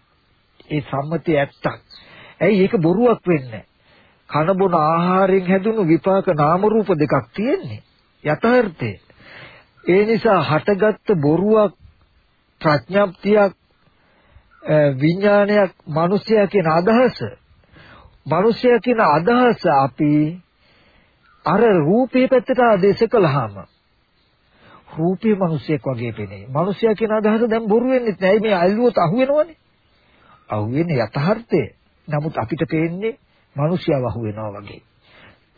ඒ සම්මතිය ඇත්තක්. ඇයි ඒක බොරුවක් වෙන්නේ? කන බොන ආහාරයෙන් හැදුණු විපාක නාම රූප දෙකක් තියෙන්නේ. යථාර්ථය. ඒ නිසා හටගත්තු බොරුවක් ප්‍රඥාප්තියක් විඥානයක් මිනිසයා කියන අදහස මිනිසයා කියන අදහස අපි අර රූපේ පැත්තට ආදේශ කළාම රූපේ මිනිසෙක් වගේ පෙනේ. මිනිසයා කියන අදහස දැන් බොරු වෙන්නේ නැහැ. මේ අල්ලුවොත් අහුවෙනවනේ. අහුවෙන්නේ යථාර්ථය. නමුත් අපිට පේන්නේ මිනිස්සුව අහුවෙනවා වගේ.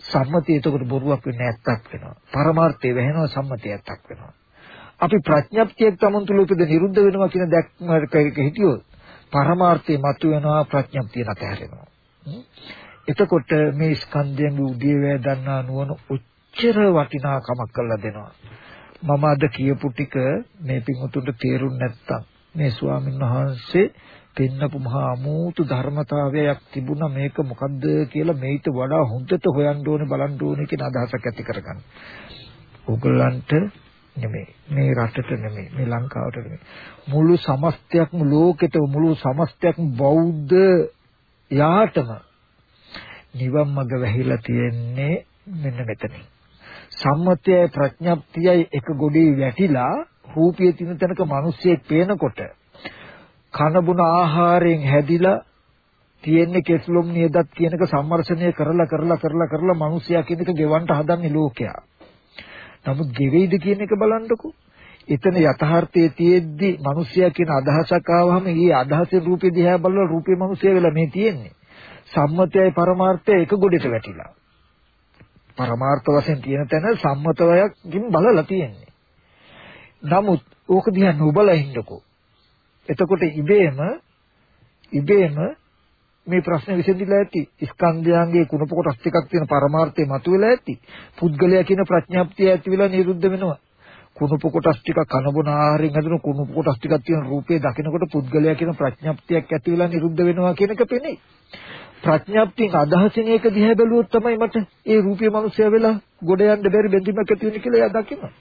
සම්මතිය එතකොට බොරුවක් වෙන්නේ ඇත්තක් වෙනවා. පරමාර්ථය වෙහෙනවා සම්මතිය ඇත්තක් වෙනවා. අපි ප්‍රඥප්තියක් තමන් තුළ උපද නිරුද්ධ වෙනවා කියන දැක්මක හිටියොත් පරමාර්ථය මතුවෙනවා ප්‍රඥප්තිය නැතහැරෙනවා. එතකොට මේ ස්කන්ධයන්ගේ උදේවැය දන්නා නුවණ උච්චර වටිනාකමක් කරලා දෙනවා. මම අද කියපු ටික මේ පිටුතුන්ට තේරුම් නැත්තම් මේ ස්වාමීන් වහන්සේ පෙන්නපු මහා අමූතු ධර්මතාවයක් තිබුණා මේක මොකද්ද කියලා මේිට වඩා හොඳට හොයන්න ඕනේ බලන්න ඕනේ කියන අදහසක් ඇති කරගන්න. ඕගලන්ට නෙමෙයි මේ රටට නෙමෙයි මේ ලංකාවට නෙමෙයි මුළු සමස්තයක්ම ලෝකෙට මුළු සමස්තයක්ම බෞද්ධ යාටම නිවන් මඟ වැහිලා තියෙන්නේ මෙන්න මෙතනින්. සම්මතයයි ප්‍රඥප්තියයි එක ගොඩේ වැටිලා රූපිය තින තැනක මිනිස්සෙක් පේනකොට කන බුන ආහාරයෙන් හැදිලා තියෙන්නේ කෙස්ලොම් නියදත් කියන එක සම්මර්ෂණය කරලා කරලා කරලා කරලා මිනිසයා කියන එක ගෙවන්න හදන්නේ ලෝකයා. නමුත් ගෙවෙයිද කියන එක බලන්නකෝ. එතන යථාර්ථයේ තියෙද්දි මිනිසයා කියන අදහසක් ආවහම ඊ අදහසේ රූපේ දිහා බලලා රූපේ මිනිසයා වෙලා මේ තියෙන්නේ. සම්මතයයි පරමාර්ථය එක ගොඩට වැටිලා. පරමාර්ථ වශයෙන් තියෙන තැන සම්මතයකින් බලලා තියෙන්නේ. නමුත් ඕක දිහා නොබලා ඉන්නකෝ. එතකොට ඉබේම ඉබේම මේ ප්‍රශ්නේ විසඳිලා ඇති. ස්කන්ධයන්ගේ කුණප කොටස් ටිකක් තියෙන පරමාර්ථය මතුවලා ඇති. පුද්ගලයා කියන ප්‍රඥාප්තිය ඇති වෙලා නිරුද්ධ වෙනවා. කුණප කොටස් ටික කනබුන ආහාරයෙන් හදන කුණප කොටස් ටිකක් තියෙන රූපේ දකිනකොට පුද්ගලයා කියන ප්‍රඥාප්තියක් ඇති වෙලා නිරුද්ධ වෙනවා කියන එක පෙනේ. ප්‍රඥාප්තියෙන් අදහසින් ඒක දිහා බැලුවොත් තමයි මට ඒ රූපේ මිනිස්සයා වෙලා ගොඩ යන්න බැරි බැඳීමක් ඇති වෙන කියලා එයා දකිනවා.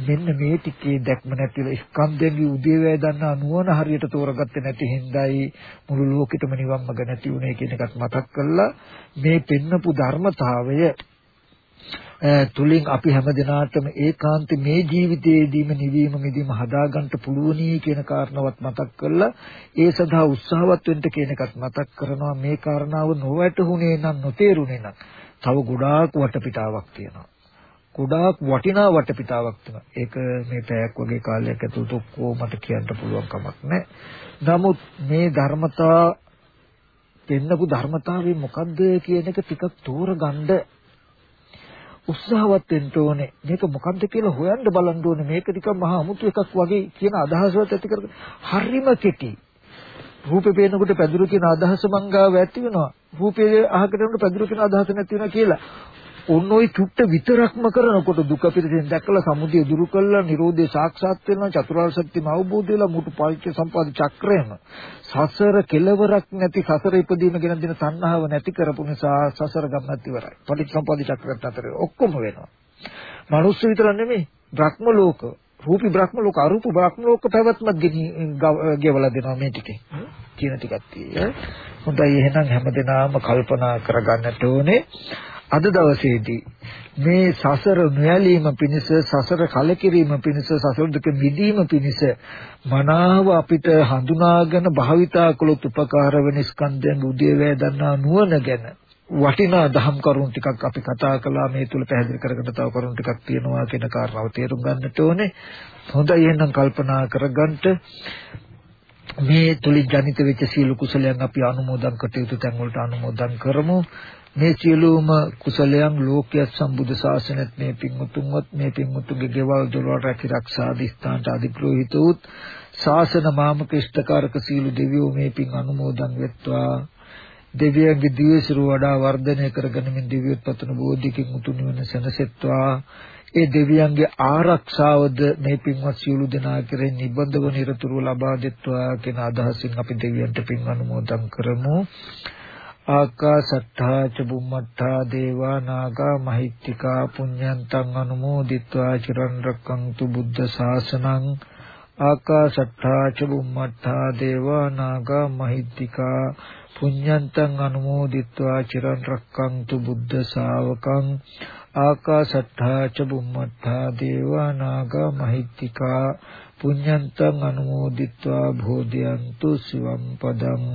මෙන්න මේ ටිකේ දැක්ම නැතිව ස්කන්ධයන්ගේ උදේවැය දන්නා නුවණ හරියට තෝරගත්තේ නැති හින්දායි මුළු ලෝකෙටම නිවන් මඟ නැති උනේ කියන එකත් මතක් කළා. මේ පෙන්නපු ධර්මතාවය තුලින් අපි හැමදිනාටම ඒකාන්ත මේ ජීවිතයේදීම නිවීම මිදීම හදාගන්න පුළුවනි කියන කාරණාවත් මතක් කරලා ඒ සඳහා උත්සාහවත් වෙන්න කියන එකත් මතක් කරනවා. මේ කාරණාව නොවැටහුනේ නම් නොතේරුනේ නම් තව ගොඩාක් වටපිටාවක් තියෙනවා. ගොඩාක් වටිනා වටපිටාවක් තියෙනවා. ඒක මේ පැයක් වගේ කාලයක් ඇතුළත ඔක්කොම මට කියන්න පුළුවන් කමක් නැහැ. නමුත් මේ ධර්මතා දෙන්නපු ධර්මතාවය මොකද්ද කියන එක ටිකක් තෝරගන්න උත්සාහවත් වෙන්න ඕනේ. මේක මොකද්ද කියලා හොයන්න බලන්න ඕනේ. මේක ටිකක් මහා අමුතු එකක් වගේ කියන අදහසවත් ඇති කරගෙන හරිම කෙටි. රූපේ පේනකොට පැදුරු කියන අදහස මංගාව ඇති වෙනවා. රූපේ අහකට යනකොට පැදුරු කියන අදහස නැති වෙනවා කියලා. ඔන්න ඔය චුට්ට විතරක්ම කරනකොට දුක පිළිසෙන් දැකලා සමුදය දුරු කළා නිරෝධය සාක්ෂාත් වෙනවා චතුරාර්ය සත්‍යම අවබෝධ වෙලා මුතු පරිච්ඡ සම්පාද චක්‍රයම. සසර කෙලවරක් නැති සසර ඉපදීම ගැන දෙන තණ්හාව නැති කරපු නිසා සසර ගමනත් ඉවරයි. පරිච්ඡ සම්පාද චක්‍රයත් අතර ඔක්කොම වෙනවා. මනුස්ස විතර නෙමෙයි බ්‍රහ්ම ලෝක රූපී බ්‍රහ්ම ලෝක අරූප බ්‍රහ්ම ලෝක පැවැත්මත් ගෙවලා දෙනවා මේ ටිකේ. කියන ටිකක් තියෙන්නේ හොඳයි එහෙනම් හැමදෙනාම කල්පනා කරගන්නට ඕනේ. අද දවසේදී මේ සසර නොයලීම පිණිස සසර කලකිරීම පිණිස සසර දුක මිදීම පිණිස මනාව අපිට හඳුනාගෙන භාවිතා කළොත් උපකාර වෙන ස්කන්ධයන් උදේවැය දන්නා නුවණ ගැන වටිනා දහම් කරුණු ටිකක් අපි කතා කළා. මේ තුල පැහැදිලි කරගෙන තව කරුණු ටිකක් තියෙනවා කියන කාරණාව තේරුම් ගන්නට ඕනේ. හොඳයි එහෙනම් කල්පනා කරගන්න. මේ තුලින් ජනිත වෙච්ච සීල කුසලයන් අපි අනුමෝදන් කටයුතු තැන් වලට අනුමෝදන් කරමු. මේ සියලුම කුසලයන් ලෝකයේ සම්බුද්ධ ශාසනයත් මේ පින්වතුන්වත් මේ පින්වතුන්ගේ ගෙවල් දොරවල් රැකිරක්ෂා දිස්ත්‍රාන්ත අධිග්‍රහිත උත් ශාසන මාමක ඉෂ්ඨකාරක සීල දෙවියෝ මේ පින් අනුමෝදන් වෙත්වා. දෙවියන්ගේ දිවසිරු වඩා වර්ධනය කරගෙන මේ දිව්‍යොත් පතන බෝධිකින් උතුම් නිවන සැනසෙත්වා. ඒ දෙවියන්ගේ ආරක්ෂාවද මේ පින්වත් සියලු දෙනා කෙරෙහි නිබඳව නිරතුරුව ලබා දෙත්වා කියන අදහසින් අපි දෙවියන්ට පින් අනුමෝදන් කරමු. ආකාසට්ඨා ච බුම්මට්ඨා දේවා නාග මහිත්‍තිකා පුඤ්ඤන්තං අනුමෝදිත්වා චිරන් රැක්කන්තු බුද්ධ ශාසනං. ආකාසට්ඨා ච බුම්මට්ඨා දේවා නාග මහිත්‍තිකා පුඤ්ඤන්තං අනුමෝදිත්වා චිරන් රැක්කන්තු බුද්ධ ශාවකං. ආකාසට්ඨා ච බුම්මට්ඨා දේවා නාග මහිත්‍තිකා පුඤ්ඤන්තං අනුමෝදිත්වා භෝදයන්තු සිවම් පදං